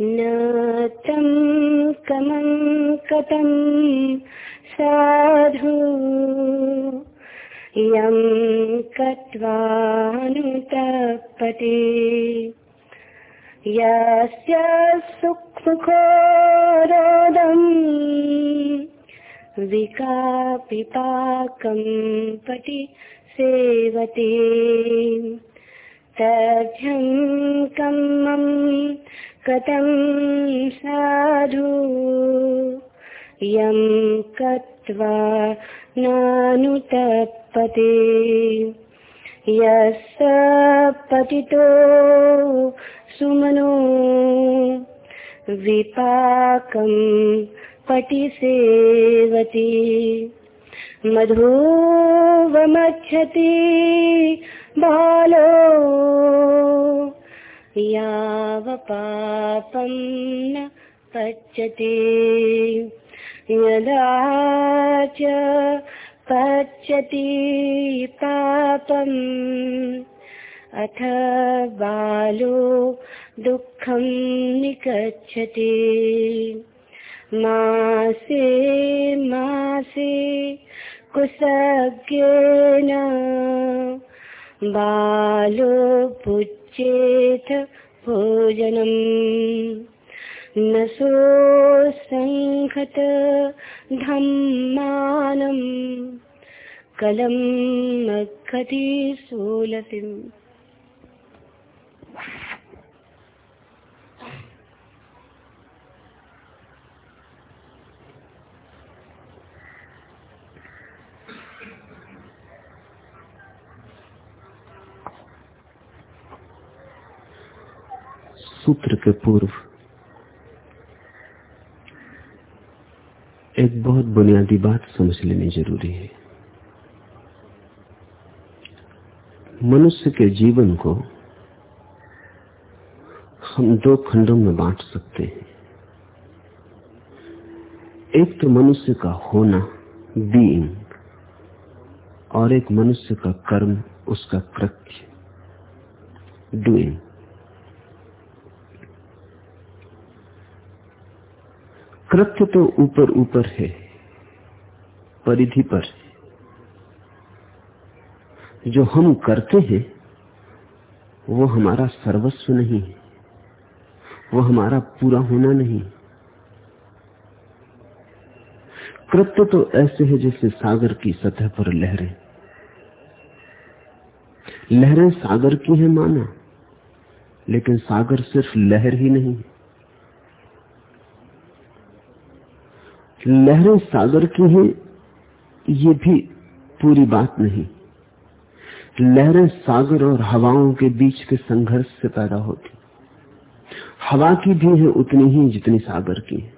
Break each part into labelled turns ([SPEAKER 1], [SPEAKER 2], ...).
[SPEAKER 1] न तं साधु यं कट्वानुतपते यस्य सुखमुखोरोदम् विकापिपाकं पटि सेवते। तभ्यं कम्मं कथं साधु? यं कत्वा नानुतपते यस्य पतितो सुमनो। विपाकं पटिसेवति मधुवमच्छति बालो। यावपापं न पच्यते। यदा च पच्यति पापम् अथ बालो दुःखं निगच्छति। मासे मासे कुसज्ञेन बालो पुज्येत भोजनम्। न सोऽसङ्घत धम्मानम्। कलं मखति सोलतिम्।
[SPEAKER 2] सूत्र के पूर्व। एक बहुत बुनियादी बात समझ लेनी ज़रूरी है। मनुष्य के जीवन को हम दो खंडों में बांट सकते हैं। एक तो मनुष्य का होना बीइंग और एक मनुष्य का कर्म, उसका कृत्य डूइंग कृत्य तो ऊपर ऊपर है, परिधि पर जो हम करते हैं, वो हमारा सर्वस्व नहीं है, वो हमारा पूरा होना नहीं। कृत्य तो ऐसे है जैसे सागर की सतह पर लहरें। लहरें सागर की है माना, लेकिन सागर सिर्फ़ लहर ही नहीं है। लहरें सागर की हैं, ये भी पूरी बात नहीं। लहरें सागर और हवाओं के बीच के संघर्ष से पैदा होती। हवा की भी है, उतनी ही जितनी सागर की है।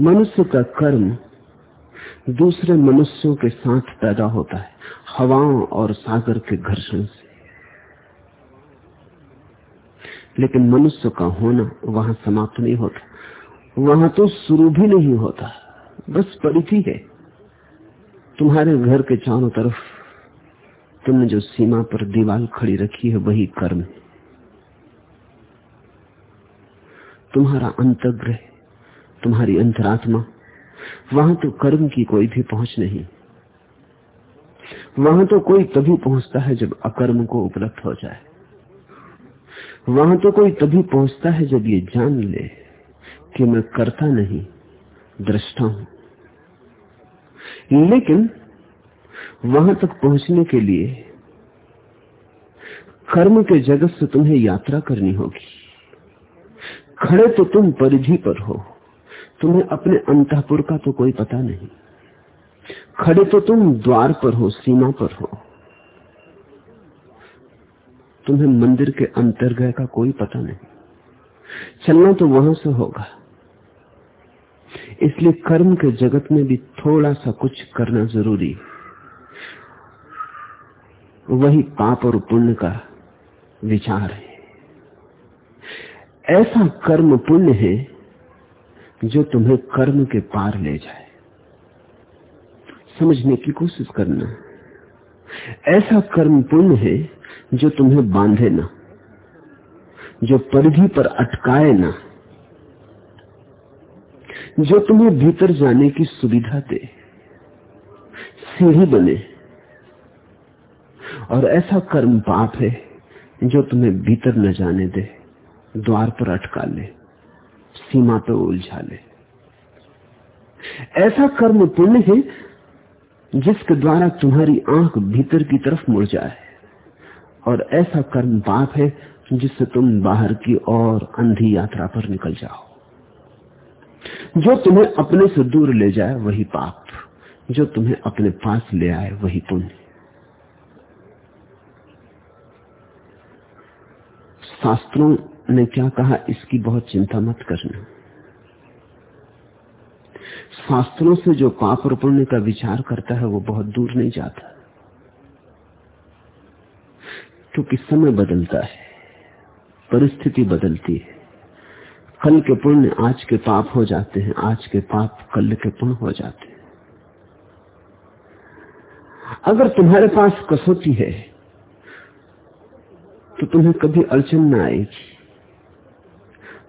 [SPEAKER 2] मनुष्य का कर्म दूसरे मनुष्यों के साथ पैदा होता है, हवाओं और सागर के घर्षण से। लेकिन मनुष्य का होना वहाँ समाप्त नहीं होता। वहाँ तो शुरू भी नहीं होता, बस परिधि है। तुम्हारे घर के चारों तरफ़ तुमने जो सीमा पर दीवार खड़ी रखी है, वही कर्म है। तुम्हारा अंतग्रह, तुम्हारी अंतरात्मा, वहाँ तो कर्म की कोई भी पहुँच नहीं। वहाँ तो कोई तभी पहुँचता है जब अकर्म को उपलब्ध हो जाए। वहाँ तो कोई तभी पहुँचता है जब ये जान ले। कि मैं करता नहीं, दृष्टा हूँ। लेकिन वहाँ तक पहुँचने के लिए कर्म के जगत से तुम्हें यात्रा करनी होगी। खड़े तो तुम परिधि पर हो, तुम्हें अपने अंतपुर का तो कोई पता नहीं। खड़े तो तुम द्वार पर हो, सीमा पर हो। तुम्हें मंदिर के अंतर्गह का कोई पता नहीं। चलना तो वहाँ से होगा। इसलिए कर्म के जगत में भी थोड़ा सा कुछ करना ज़रूरी वही पाप और पुण्य का विचार है। ऐसा कर्म पुण्य है जो तुम्हें कर्म के पार ले जाए। समझने की कोशिश करना। ऐसा कर्म पुण्य है जो तुम्हें बांधे ना, जो परिधि पर अटकाए ना। जो तुम्हें भीतर जाने की सुविधा दे, सीढ़ी बने। और ऐसा कर्म पाप है जो तुम्हें भीतर न जाने दे, द्वार पर अटका ले, सीमा पर उलझा ले। ऐसा कर्म पुण्य है जिसके द्वारा तुम्हारी आँख भीतर की तरफ़ मुड़ जाए। और ऐसा कर्म पाप है जिससे तुम बाहर की और अंधी यात्रा पर निकल जाओ। जो तुम्हें अपने से दूर ले जाए, वही पाप। जो तुम्हें अपने पास ले आए, वही पुण्य। शास्त्रों ने क्या कहा, इसकी बहुत चिंता मत करना। शास्त्रों से जो पाप और पुण्य का विचार करता है, वो बहुत दूर नहीं जाता। क्योंकि समय बदलता है, परिस्थिति बदलती है। कल के पुण्य, आज के पाप हो जाते हैं। आज के पाप कल के पुण्य हो जाते हैं। अगर तुम्हारे पास कसौटी है तो तुम्हें कभी अड़चन न आएगी।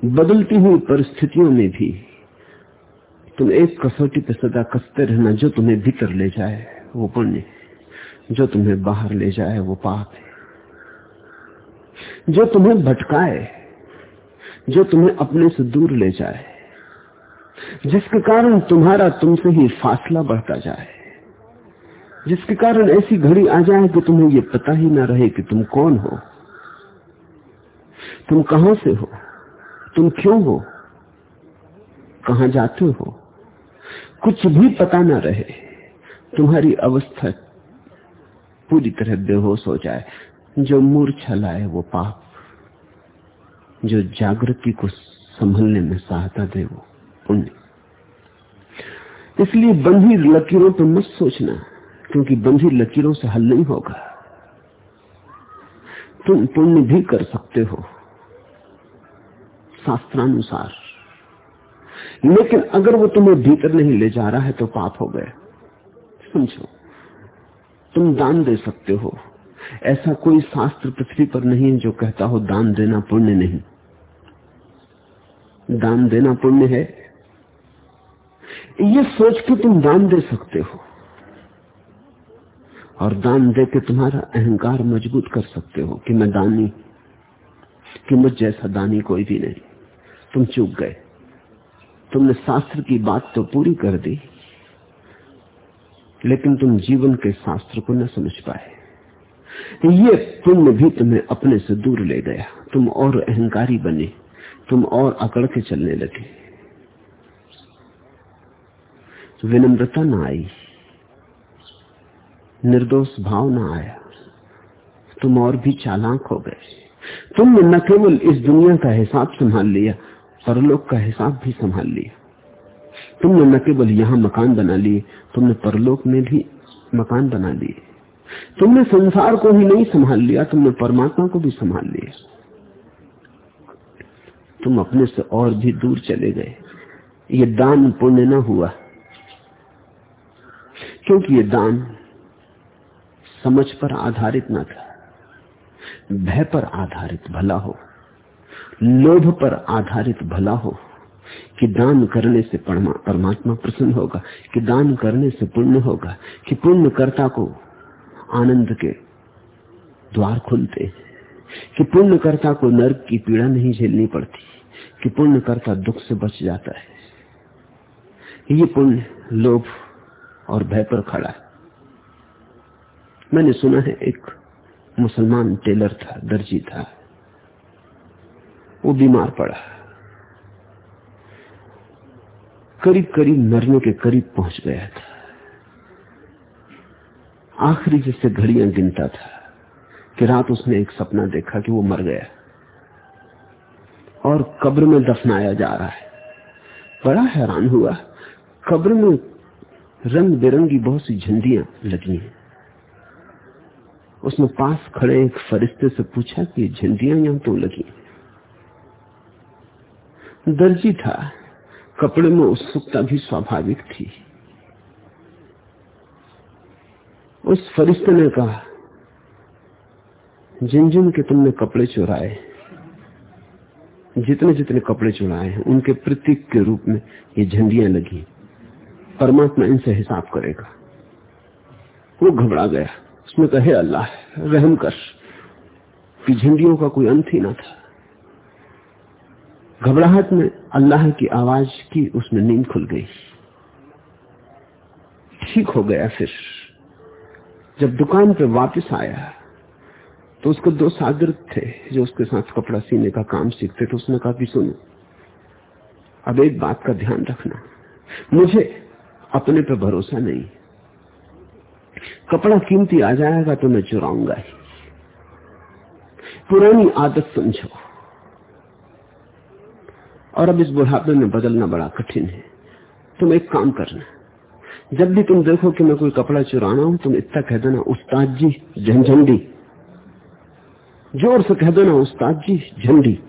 [SPEAKER 2] बदलती हुई परिस्थितियों में भी तुम एक कसौटी पर सदा कसते रहना, जो तुम्हें भीतर ले जाए, वो पुण्य जो तुम्हें बाहर ले जाए, वो पाप है। जो तुम्हें भटकाए जो तुम्हें अपने से दूर ले जाए, जिसके कारण तुम्हारा तुमसे ही फासला बढ़ता जाए, जिसके कारण ऐसी घड़ी आ जाए कि तुम्हें ये पता ही ना रहे कि तुम कौन हो, तुम कहाँ से हो, तुम क्यों हो, कहा जाते हो, कुछ भी पता ना रहे, तुम्हारी अवस्था पूरी तरह बेहोश हो जाए, जो मूर्छा लाए वो पाप। जो जागृति को संभलने में सहायता दे वो पुण्य। इसलिए बंधी लकीरों पर मत सोचना, क्योंकि बंधी लकीरों से हल नहीं होगा। तुम पुण्य भी कर सकते हो, शास्त्रानुसार। लेकिन अगर वो तुम्हें भीतर नहीं ले जा रहा है तो पाप हो गए। समझो, तुम दान दे सकते हो ऐसा कोई शास्त्र पृथ्वी पर नहीं है जो कहता हो, दान देना पुण्य नहीं। दान देना पुण्य है। ये सोच के तुम दान दे सकते हो। और दान दे के तुम्हारा अहंकार मज़बूत कर सकते हो कि मैं दानी, कि मुझ जैसा दानी कोई भी नहीं। तुम चूक गए। तुमने शास्त्र की बात तो पूरी कर दी, लेकिन तुम जीवन के शास्त्र को न समझ पाए। ये पुण्य भी तुम्हें अपने से दूर ले गया। तुम और अहंकारी बने, तुम और अकड़ के चलने लगे। विनम्रता न आई, निर्दोष भाव ना आया, तुम और भी चालाक हो गए। तुमने न केवल इस दुनिया का हिसाब संभाल लिया, परलोक का हिसाब भी संभाल लिया। तुमने न केवल यहाँ मकान बना लिए, तुमने परलोक में भी मकान बना लिए। तुमने संसार को ही नहीं संभाल लिया, तुमने परमात्मा को भी संभाल लिया। तुम अपने से और भी दूर चले गए। ये दान पुण्य न हुआ। क्योंकि ये दान समझ पर आधारित न था, भय पर आधारित भला हो, लोभ पर आधारित भला हो, कि दान करने से परमात्मा प्रसन्न होगा, कि दान करने से पुण्य होगा, कि पुण्यकर्ता को आनंद के द्वार खुलते कि पुण्यकर्ता को नर्क की पीड़ा नहीं झेलनी पड़ती, कि पुण्यकर्ता दुख से बच जाता है। ये पुण्य लोभ और भय पर खड़ा है। मैंने सुना है, एक मुसलमान टेलर था, दर्जी था। वो बीमार पड़ा। करीब करीब मरने के करीब पहुँच गया था। आखिरी जिससे घड़ियाँ गिनता था कि रात उसने एक सपना देखा कि वो मर गया। और कब्र में दफनाया जा रहा है। बड़ा हैरान हुआ। कब्र में रंग बिरंगी बहुत सी झंडियाँ लगी हैं। उसने पास खड़े एक फरिश्ते से पूछा कि झंडियाँ यहाँ तो लगी दर्जी था। कपड़े में उत्सुकता भी स्वाभाविक थी। उस फरिश्ते ने कहा जिन जिन के तुमने कपड़े चुराए जितने जितने कपड़े चुराए हैं, उनके प्रतीक के रूप में ये झंडियाँ लगी। परमात्मा इनसे हिसाब करेगा। वो घबरा गया। उसने कहे अल्लाह, रहम कर। कि झंडियों का कोई अंत ही ना था। घबराहट में अल्लाह की आवाज़ की उसमें नींद खुल गई। ठीक हो गया फिर। जब दुकान पे वापस आया तो उसके दो सागर थे जो उसके साथ कपड़ा सीने का काम सीखते थे। उसने कहा कि सुनो, अब एक बात का ध्यान रखना। मुझे अपने पे भरोसा नहीं। कपड़ा कीमती आ जाएगा तो मैं चुराऊँगा ही। पुरानी आदत समझो। और अब इस बुढ़ापे में बदलना बड़ा कठिन है। तुम एक काम करना। जब भी तुम देखो कि मैं कोई कपड़ा चुराना हूँ, तुम इतना कह देना, उस्ताद जी, झंझंडी। ज़ोर से कह देना, उस्ताद जी, झंडी।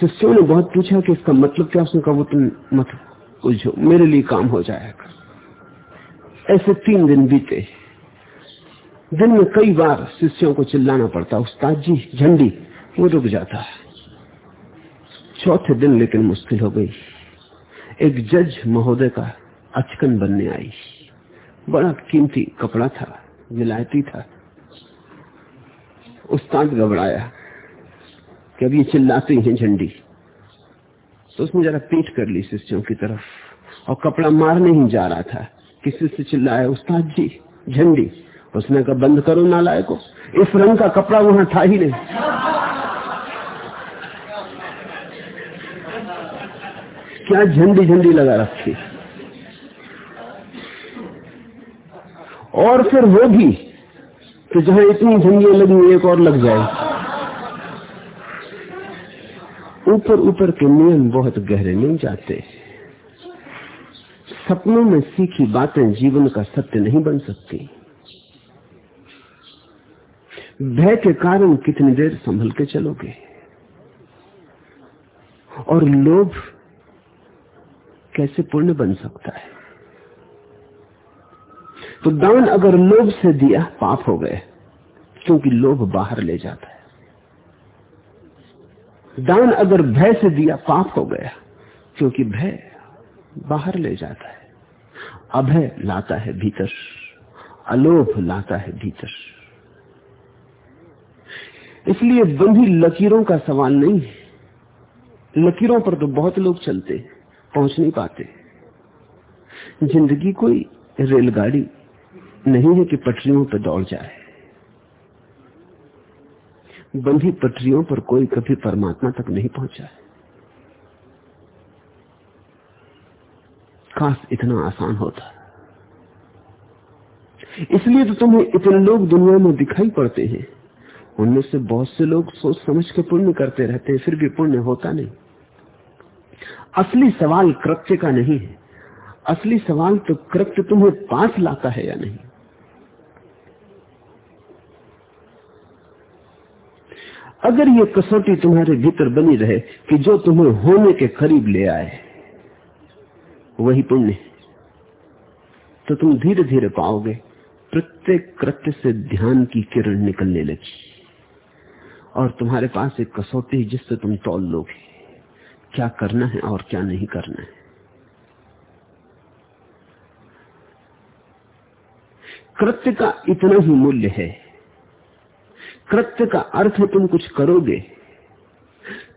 [SPEAKER 2] शिष्यों ने बहुत पूछा कि इसका मतलब क्या उसने कहा, वो तुम मत उलझो, मेरे लिए काम हो जाएगा। ऐसे तीन दिन बीते। दिन में कई बार शिष्यों को चिल्लाना पड़ता, उस्ताद जी, झंडी। वो रुक जाता। है चौथे दिन लेकिन मुश्किल हो गई। एक जज महोदय का अचकन बनने आई। बड़ा कीमती कपड़ा था, विलायती था। उस्ताद घबराया कि अब ये चिल्लाती हैं झंडी। तो उसने जरा पीठ कर ली शिष्यों की तरफ़ और कपड़ा मारने ही जा रहा था किसी से चिल्लाया उस्ताद जी, झंडी, उसने कहा, बंद करो नालाय को। इस रंग का कपड़ा वहाँ था ही नहीं। क्या झंडी झंडी लगा रखी? और फिर वो भी तो जहाँ इतनी झंडियाँ लगी, एक और लग जाए। ऊपर ऊपर के नियम बहुत गहरे नहीं जाते। सपनों में सीखी बातें जीवन का सत्य नहीं बन सकती। भय के कारण कितनी देर संभल के चलोगे? और लोभ कैसे पूर्ण बन सकता है? तो दान अगर लोभ से दिया, पाप हो गए, क्योंकि लोभ बाहर ले जाता है। दान अगर भय से दिया, पाप हो गया, क्योंकि भय बाहर ले जाता है। अभय लाता है भीतर, अलोभ लाता है भीतर। इसलिए बंधी लकीरों का सवाल नहीं है। लकीरों पर तो बहुत लोग चलते, पहुँच नहीं पाते। ज़िंदगी कोई रेलगाड़ी नहीं है कि पटरियों पर दौड़ जाए। बंधी पटरियों पर कोई कभी परमात्मा तक नहीं पहुँचा है। काश इतना आसान होता। इसलिए तो तुम्हें इतने लोग दुनिया में दिखाई पड़ते हैं। उनमें से बहुत से लोग सोच समझ के पुण्य करते रहते हैं, फिर भी पुण्य होता नहीं। असली सवाल कृत्य का नहीं है। असली सवाल तो कृत्य तुम्हें पास लाता है या नहीं? अगर ये कसौटी तुम्हारे भीतर बनी रहे कि जो तुम्हें होने के करीब ले आए, वही पुण्य तो तुम धीरे धीरे पाओगे, प्रत्येक कृत्य से ध्यान की किरण निकलने लगी। और तुम्हारे पास एक कसौटी जिससे तुम तोल लोगे, क्या करना है और क्या नहीं करना है। कृत्य का इतना ही मूल्य है कृत्य का अर्थ है तुम कुछ करोगे,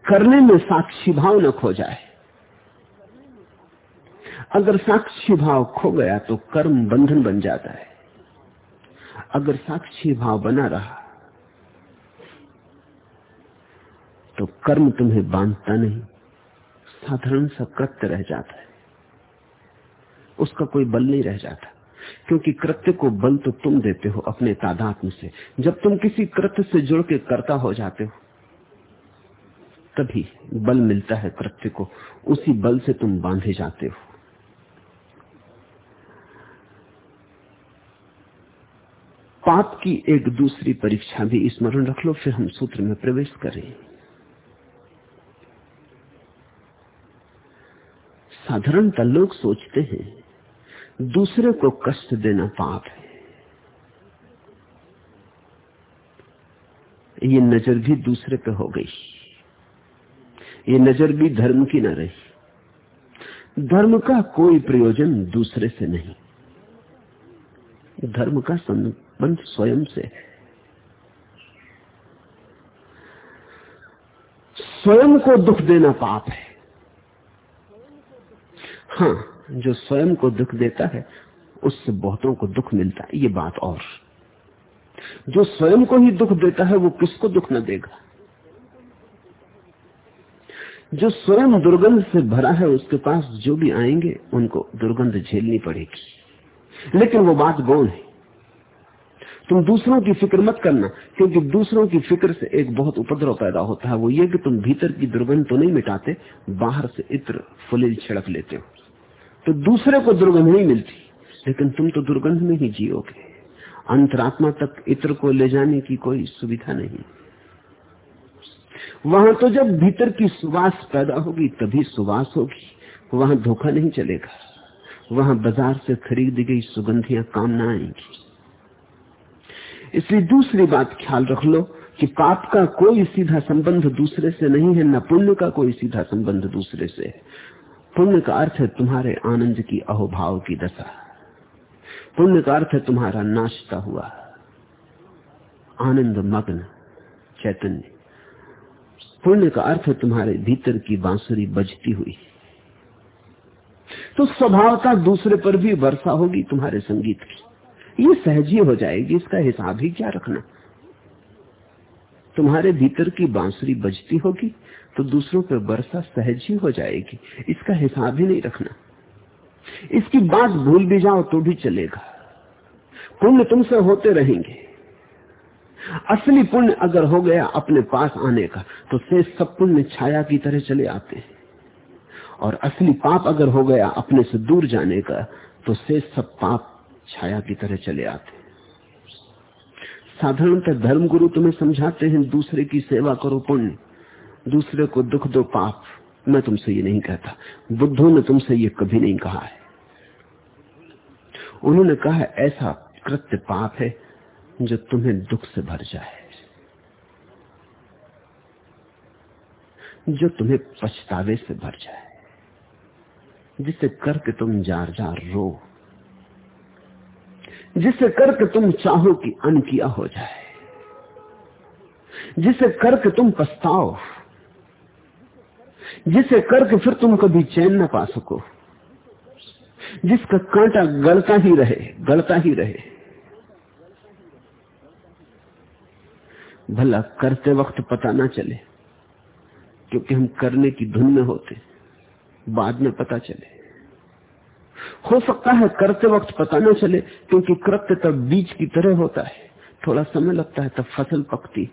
[SPEAKER 2] करने में साक्षी भाव न खो जाए। अगर साक्षी भाव खो गया तो कर्म बंधन बन जाता है। अगर साक्षी भाव बना रहा तो कर्म तुम्हें बांधता नहीं, साधारण सा कृत्य रह जाता है। उसका कोई बल नहीं रह जाता। क्योंकि कृत्य को बल तो तुम देते हो अपने तादात्म से। जब तुम किसी कृत्य से जुड़ के करता हो जाते हो, तभी बल मिलता है कृत्य को। उसी बल से तुम बांधे जाते हो। पाप की एक दूसरी परीक्षा भी स्मरण रख लो, फिर हम सूत्र में प्रवेश करें। साधारणतः लोग सोचते हैं दूसरे को कष्ट देना पाप है। ये नज़र भी दूसरे पे हो गई। ये नज़र भी धर्म की न रही। धर्म का कोई प्रयोजन दूसरे से नहीं। धर्म का संबंध स्वयं से है। स्वयं को दुख देना पाप है। हाँ जो स्वयं को दुख देता है, उससे बहुतों को दुख मिलता है। ये बात और। जो स्वयं को ही दुख देता है, वो किसको दुख न देगा? जो स्वयं दुर्गंध से भरा है, उसके पास जो भी आएँगे, उनको दुर्गंध झेलनी पड़ेगी। लेकिन वो बात गौण है। तुम दूसरों की फ़िक्र मत करना, क्योंकि दूसरों की फ़िक्र से एक बहुत उपद्रव पैदा होता है। वो ये कि तुम भीतर की दुर्गंध तो नहीं मिटाते, बाहर से इत्र फुलिल छिड़क लेते हो। तो दूसरे को दुर्गंध नहीं मिलती। लेकिन तुम तो दुर्गंध में ही जियोगे। अंतरात्मा तक इत्र को ले जाने की कोई सुविधा नहीं। वहाँ तो जब भीतर की सुवास पैदा होगी, तभी सुवास होगी। वहाँ धोखा नहीं चलेगा। वहाँ बाज़ार से खरीदी गई सुगंधियाँ काम ना आएँगी। इसलिए दूसरी बात ख्याल रख लो कि पाप का कोई सीधा संबंध दूसरे से नहीं है, न पुण्य का कोई सीधा संबंध दूसरे से है। पुण्य का अर्थ है तुम्हारे आनंद की अहोभाव की दशा। पुण्य का अर्थ है तुम्हारा नाचता हुआ। आनंद, मग्न, चैतन्य। पुण्य का अर्थ है तुम्हारे भीतर की बांसुरी बजती हुई। तो स्वभावता दूसरे पर भी वर्षा होगी तुम्हारे संगीत की। ये सहज ही हो जाएगी, इसका हिसाब ही क्या रखना। तुम्हारे भीतर की बांसुरी बजती होगी तो दूसरों पर वर्षा सहज ही हो जाएगी। इसका हिसाब ही नहीं रखना। इसकी बात भूल भी जाओ तो भी चलेगा। पुण्य तुमसे होते रहेंगे। असली पुण्य अगर हो गया अपने पास आने का तो से सब पुण्य छाया की तरह चले आते हैं। और असली पाप अगर हो गया अपने से दूर जाने का तो से सब पाप छाया की तरह चले आते हैं। साधारणतः धर्मगुरु तुम्हें समझाते हैं, दूसरे की सेवा करो पुण्य। दूसरे को दुख दो पाप। मैं तुमसे ये नहीं कहता। बुद्धों ने तुमसे ये कभी नहीं कहा है। उन्होंने कहा, ऐसा कृत्य पाप है जो तुम्हें दुख से भर जाए। जो तुम्हें पछतावे से भर जाए। जिसे करके तुम जार जार रो। जिसे करके तुम चाहो कि अन किया हो जाए। जिसे करके तुम पछताओ। जिसे करके फिर तुम कभी चैन न पा सको। जिसका कांटा गलता ही रहे, गलता ही रहे। भला करते वक्त पता ना चले, क्योंकि हम करने की धुन में होते, बाद में पता चले। हो सकता है करते वक्त पता ना चले, क्योंकि कृत्य तब बीज की तरह होता है। थोड़ा समय लगता है, तब फ़सल पकती।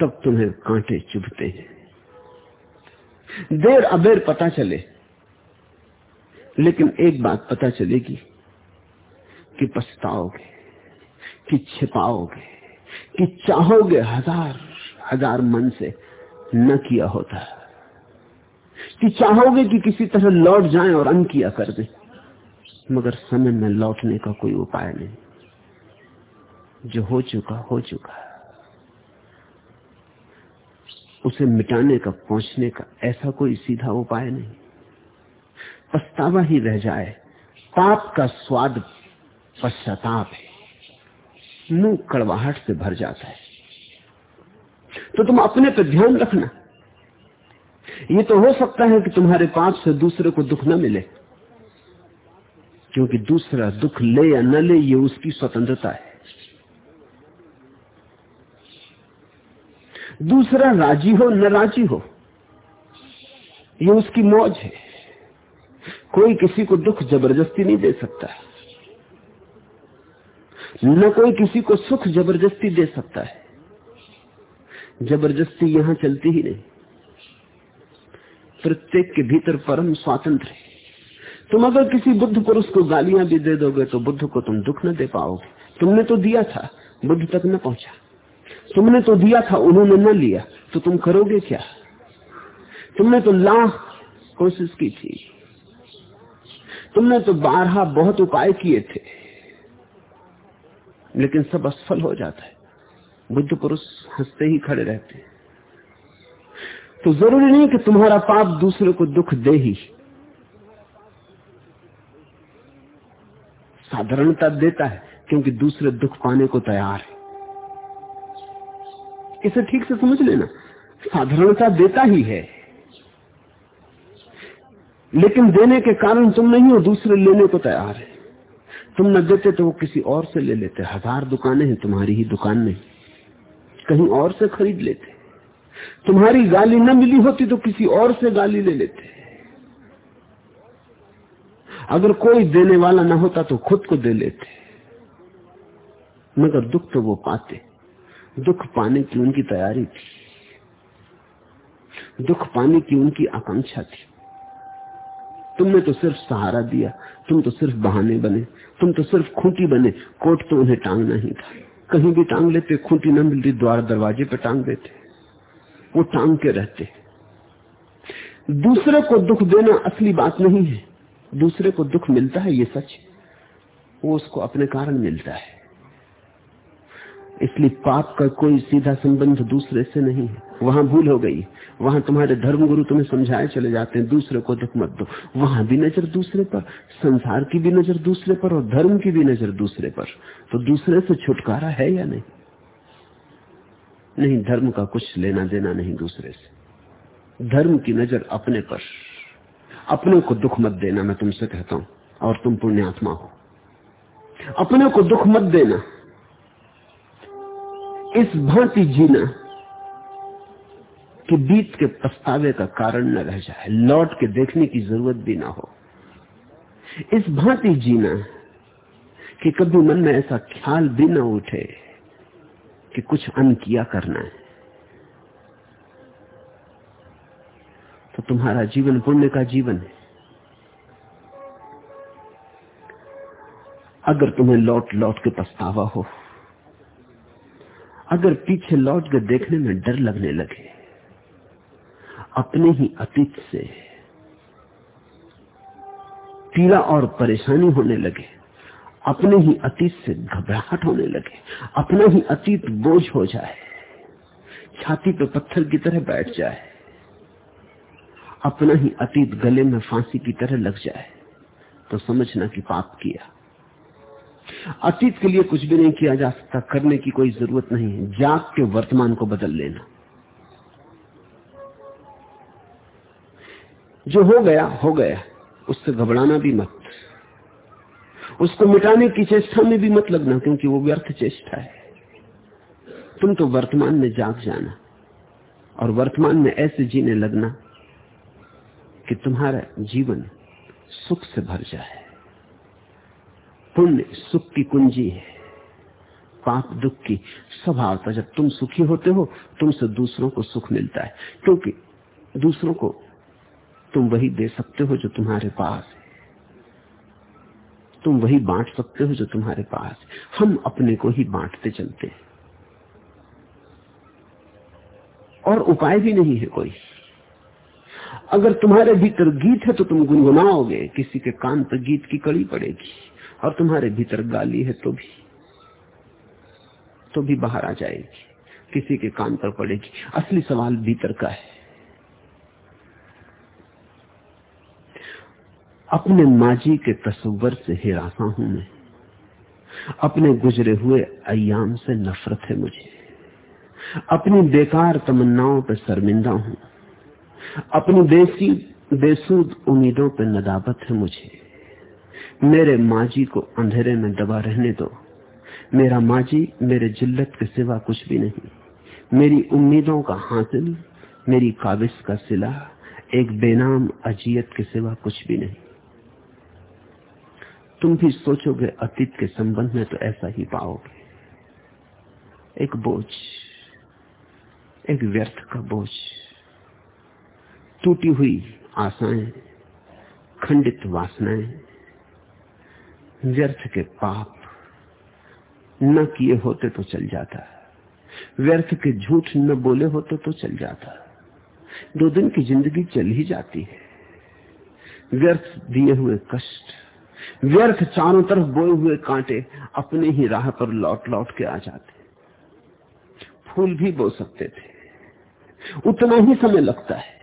[SPEAKER 2] तब तुम्हें कांटे चुभते हैं। देर अबेर पता चले। लेकिन एक बात पता चलेगी कि पछताओगे, कि छिपाओगे, कि चाहोगे हज़ार हज़ार मन से न किया होता। कि चाहोगे कि किसी तरह लौट जाएँ और अन किया कर दे। मगर समय में लौटने का कोई उपाय नहीं। जो हो चुका हो चुका उसे मिटाने का, पहुँचने का ऐसा कोई सीधा उपाय नहीं। पछतावा ही रह जाए। पाप का स्वाद पश्चाताप है। मुँह कड़वाहट से भर जाता है। तो तुम अपने पर ध्यान रखना। ये तो हो सकता है कि तुम्हारे पाप से दूसरे को दुख न मिले। क्योंकि दूसरा दुख ले या न ले, ये उसकी स्वतंत्रता है। दूसरा राज़ी हो न राज़ी हो, ये उसकी मौज है। कोई किसी को दुख ज़बरदस्ती नहीं दे सकता। न कोई किसी को सुख ज़बरदस्ती दे सकता है। ज़बरदस्ती यहाँ चलती ही नहीं। प्रत्येक के भीतर परम स्वातंत्र है। तुम अगर किसी बुद्ध पुरुष को गालियाँ भी दे दोगे तो बुद्ध को तुम दुख न दे पाओगे। तुमने तो दिया था, बुद्ध तक न पहुँचा। तुमने तो दिया था, उन्होंने न लिया तो तुम करोगे क्या? तुमने तो लाख कोशिश की थी। तुमने तो बारहा बहुत उपाय किए थे। लेकिन सब असफल हो जाता है। बुद्ध पुरुष हँसते ही खड़े रहते हैं। तो ज़रूरी नहीं कि तुम्हारा पाप दूसरे को दुख दे ही। साधारणता देता है, क्योंकि दूसरे दुख पाने को तैयार है। इसे ठीक से समझ लेना। साधारणता देता ही है। लेकिन देने के कारण तुम नहीं हो, दूसरे लेने को तैयार है। तुम न देते तो वो किसी और से ले लेते। हज़ार दुकानें हैं, तुम्हारी ही दुकान नहीं कहीं और से खरीद लेते। तुम्हारी गाली न मिली होती तो किसी और से गाली ले लेते। अगर कोई देने वाला ना होता तो खुद को दे लेते। मगर दुख तो वो पाते। दुख पाने की उनकी तैयारी थी। दुख पाने की उनकी आकांक्षा थी। तुमने तो सिर्फ़ सहारा दिया, तुम तो सिर्फ़ बहाने बने, तुम तो सिर्फ़ खूंटी बने, कोट तो उन्हें टांगना ही था। कहीं भी टांग लेते, खूंटी न मिलती, द्वार दरवाजे पे टांग देते। वो टांग के रहते। दूसरे को दुख देना असली बात नहीं है। दूसरे को दुख मिलता है, ये सच। वो उसको अपने कारण मिलता है। इसलिए पाप का कोई सीधा संबंध दूसरे से नहीं है। वहाँ भूल हो गई। वहाँ तुम्हारे धर्म गुरु तुम्हें समझाए चले जाते हैं, दूसरे को दुख मत दो। वहाँ भी नज़र दूसरे पर, संसार की भी नज़र दूसरे पर और धर्म की भी नज़र दूसरे पर। तो दूसरे से छुटकारा है या नहीं? नहीं, धर्म का कुछ लेना देना नहीं दूसरे से। धर्म की नज़र अपने पर। अपने को दुख मत देना, मैं तुमसे कहता हूँ, और तुम पुण्यात्मा हो। अपने को दुख मत देना। इस भांति जीना कि बीत के पछतावे का कारण न रह जाए, लौट के देखने की ज़रूरत भी ना हो। इस भांति जीना कि कभी मन में ऐसा ख्याल भी ना उठे कि कुछ अन किया करना है तो तुम्हारा जीवन पुण्य का जीवन है। अगर तुम्हें लौट लौट के पछतावा हो अगर पीछे लौट कर देखने में डर लगने लगे, अपने ही अतीत से पीड़ा और परेशानी होने लगे, अपने ही अतीत से घबराहट होने लगे, अपना ही अतीत बोझ हो जाए, छाती पे पत्थर की तरह बैठ जाए, अपना ही अतीत गले में फांसी की तरह लग जाए तो समझना कि पाप किया। अतीत के लिए कुछ भी नहीं किया जा सकता, करने की कोई ज़रूरत नहीं है। जाग के वर्तमान को बदल लेना। जो हो गया हो गया। उससे घबराना भी मत। उसको मिटाने की चेष्टा में भी मत लगना, क्योंकि वो व्यर्थ चेष्टा है। तुम तो वर्तमान में जाग जाना, और वर्तमान में ऐसे जीने लगना कि तुम्हारा जीवन सुख से भर जाए। पुण्य, सुख की कुंजी है। पाप दुख की स्वभाव था जब तुम सुखी होते हो, तुमसे दूसरों को सुख मिलता है। क्योंकि दूसरों को तुम वही दे सकते हो जो तुम्हारे पास है। तुम वही बांट सकते हो जो तुम्हारे पास हम अपने को ही बांटते चलते हैं। और उपाय भी नहीं है कोई। अगर तुम्हारे भीतर गीत है तो तुम गुनगुनाओगे। किसी के कान पर गीत की कड़ी पड़ेगी। और तुम्हारे भीतर गाली है तो भी। तो भी बाहर आ जाएगी। किसी के कान पर पड़ेगी। असली सवाल भीतर का है। अपने माजी के तस्वर से हिरासा हूँ मैं। अपने गुजरे हुए अयाम से नफरत है मुझे। अपनी बेकार तमन्नाओं पर शर्मिंदा हूँ। अपनी बेसी, बेसूद उम्मीदों पर नदाबत है मुझे। मेरे माजी को अंधेरे में दबा रहने दो। मेरा माजी मेरे जिल्लत के सिवा कुछ भी नहीं। मेरी उम्मीदों का हासिल, मेरी काबिज का सिला, एक बेनाम अजियत के सिवा कुछ भी नहीं। तुम भी सोचोगे अतीत के संबंध में तो ऐसा ही पाओगे। एक बोझ, एक व्यर्थ का बोझ। टूटी हुई आशाएँ, खंडित वासनाएँ व्यर्थ के पाप। न किए होते तो चल जाता। व्यर्थ के झूठ न बोले होते तो चल जाता। दो दिन की ज़िंदगी चल ही जाती है। व्यर्थ दिए हुए कष्ट, व्यर्थ चारों तरफ़ बोए हुए कांटे अपने ही राह पर लौट लौट के आ जाते। फूल भी बो सकते थे। उतना ही समय लगता है।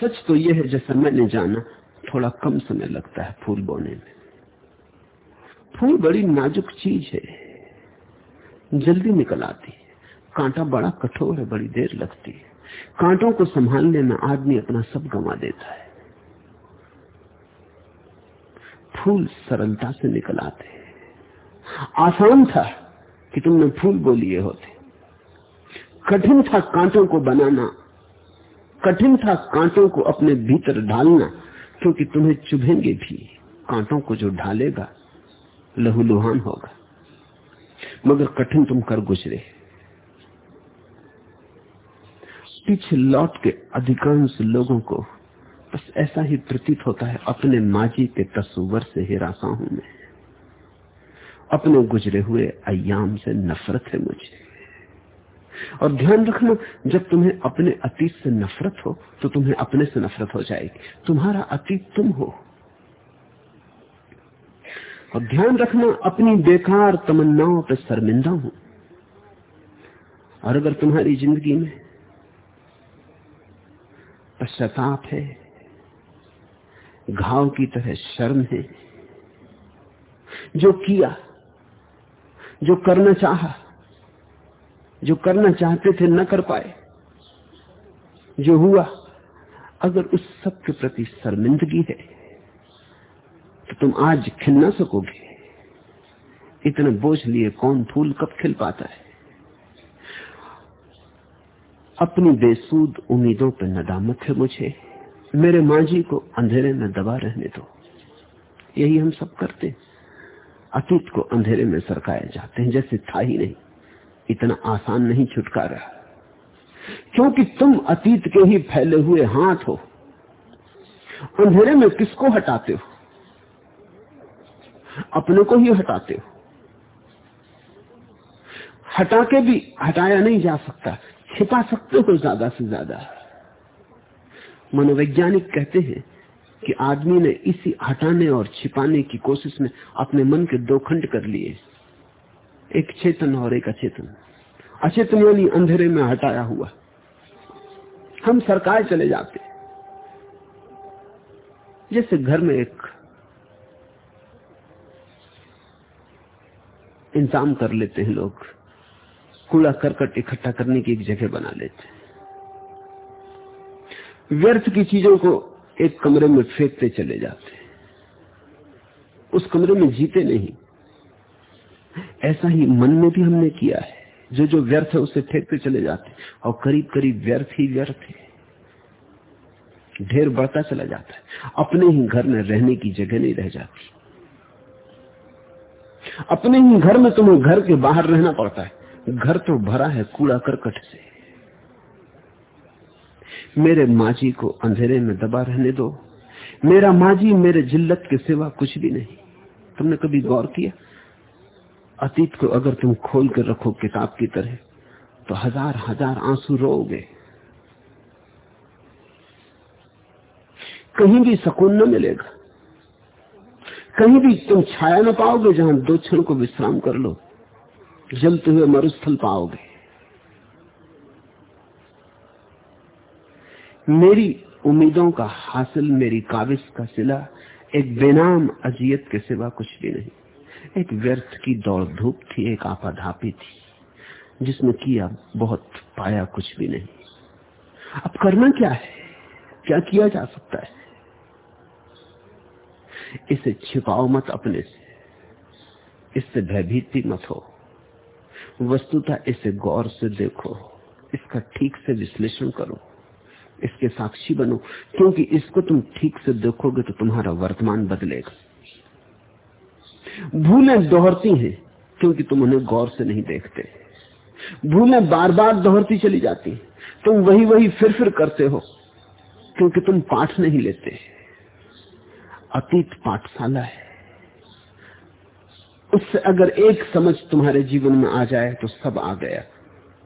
[SPEAKER 2] सच तो यह है जैसा मैंने जाना, थोड़ा कम समय लगता है फूल बोने में। फूल बड़ी नाजुक चीज़ है। जल्दी निकल आती है। कांटा बड़ा कठोर है, बड़ी देर लगती है। कांटों को संभालने में आदमी अपना सब गंवा देता है। फूल सरलता से निकल आते आसान था कि तुमने फूल बो लिए होते। कठिन था कांटों को बनाना। कठिन था कांटों को अपने भीतर ढालना क्योंकि तुम्हें चुभेंगे भी। कांटों को जो ढालेगा लहूलुहान होगा। मगर कठिन तुम कर गुजरे। पीछे लौट के अधिकांश लोगों को बस ऐसा ही प्रतीत होता है, अपने माजी के तस्वर से हिरासा हूँ मैं। अपने गुजरे हुए अयाम से नफरत है मुझे। और ध्यान रखना, जब तुम्हें अपने अतीत से नफरत हो तो तुम्हें अपने से नफरत हो जाएगी। तुम्हारा अतीत तुम हो। और ध्यान रखना, अपनी बेकार तमन्नाओं पर शर्मिंदा हूँ। और अगर तुम्हारी ज़िंदगी में पश्चाताप है, घाव की तरह शर्म है, जो किया, जो करना चाहा, जो करना चाहते थे न कर पाए, जो हुआ, अगर उस सब के प्रति शर्मिंदगी है तुम आज खिल ना सकोगे। इतने बोझ लिए कौन फूल कब खिल पाता है? अपनी बेसूद उम्मीदों पर नदामत है मुझे। मेरे माँ जी को अंधेरे में दबा रहने दो। यही हम सब करते अतीत को अंधेरे में सरकाए जाते हैं, जैसे था ही नहीं। इतना आसान नहीं छुटकारा। क्योंकि तुम अतीत के ही फैले हुए हाथ हो। अंधेरे में किसको हटाते हो? अपने को ही हटाते हो। हटा के भी, हटाया नहीं जा सकता, छिपा सकते हो ज़्यादा से ज़्यादा। मनोवैज्ञानिक कहते हैं कि आदमी ने इसी हटाने और छिपाने की कोशिश में अपने मन के दो खंड कर लिए। एक चेतन और एक अचेतन। अचेतन यानी अंधेरे में हटाया हुआ। हम सरकार चले जाते। जैसे घर में एक इंतज़ाम कर लेते हैं लोग। कूड़ा करकट इकट्ठा करने की एक जगह बना लेते हैं। व्यर्थ की चीज़ों को एक कमरे में फेंकते चले जाते हैं। उस कमरे में जीते नहीं। ऐसा ही मन में भी हमने किया है। जो जो व्यर्थ है उसे फेंकते चले जाते और करीब करीब व्यर्थ ही व्यर्थ है। ढेर बढ़ता चला जाता है। अपने ही घर में रहने की जगह नहीं रह जाती। अपने ही घर में तुम्हें घर के बाहर रहना पड़ता है। घर तो भरा है कूड़ा करकट से। मेरे माजी को अंधेरे में दबा रहने दो। मेरा माजी मेरे जिल्लत के सिवा कुछ भी नहीं। तुमने कभी गौर किया? अतीत को अगर तुम खोल कर रखो किताब की तरह तो हज़ार हज़ार आँसू रोगे कहीं भी सुकून न मिलेगा। कहीं भी तुम छाया न पाओगे जहाँ दो क्षण को विश्राम कर लो, जलते हुए मरुस्थल पाओगे। मेरी उम्मीदों का हासिल, मेरी काबिज का सिला, एक बेनाम अजियत के सिवा कुछ भी नहीं। एक व्यर्थ की दौड़ धूप थी, एक आपाधापी थी, जिसने किया बहुत, पाया कुछ भी नहीं। अब करना क्या है? क्या किया जा सकता है? इसे छिपाओ मत अपने से। इससे भयभीति मत हो। वस्तुतः इसे गौर से देखो। इसका ठीक से विश्लेषण करो। इसके साक्षी बनो। क्योंकि इसको तुम ठीक से देखोगे तो तुम्हारा वर्तमान बदलेगा। भूलें दोहरती हैं क्योंकि तुम उन्हें गौर से नहीं देखते। भूलें बार बार दोहरती चली जाती तुम वही वही फिर फिर करते हो। क्योंकि तुम पाठ नहीं लेते। अतीत पाठशाला है। उससे अगर एक समझ तुम्हारे जीवन में आ जाए तो सब आ गया।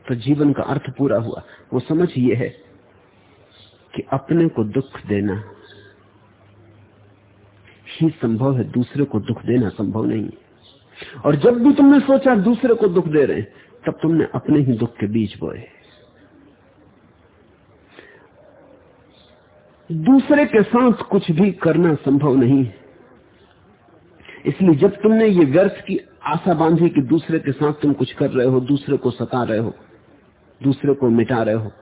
[SPEAKER 2] तो जीवन का अर्थ पूरा हुआ। वो समझ ये है कि अपने को दुख देना ही संभव है। दूसरे को दुख देना संभव नहीं है। और जब भी तुमने सोचा दूसरे को दुख दे रहे हैं, तब तुमने अपने ही दुख के बीज बोए। दूसरे के साथ कुछ भी करना संभव नहीं है। इसलिए जब तुमने ये व्यर्थ की आशा बांधी कि दूसरे के साथ तुम कुछ कर रहे हो, दूसरे को सता रहे हो, दूसरे को मिटा रहे हो,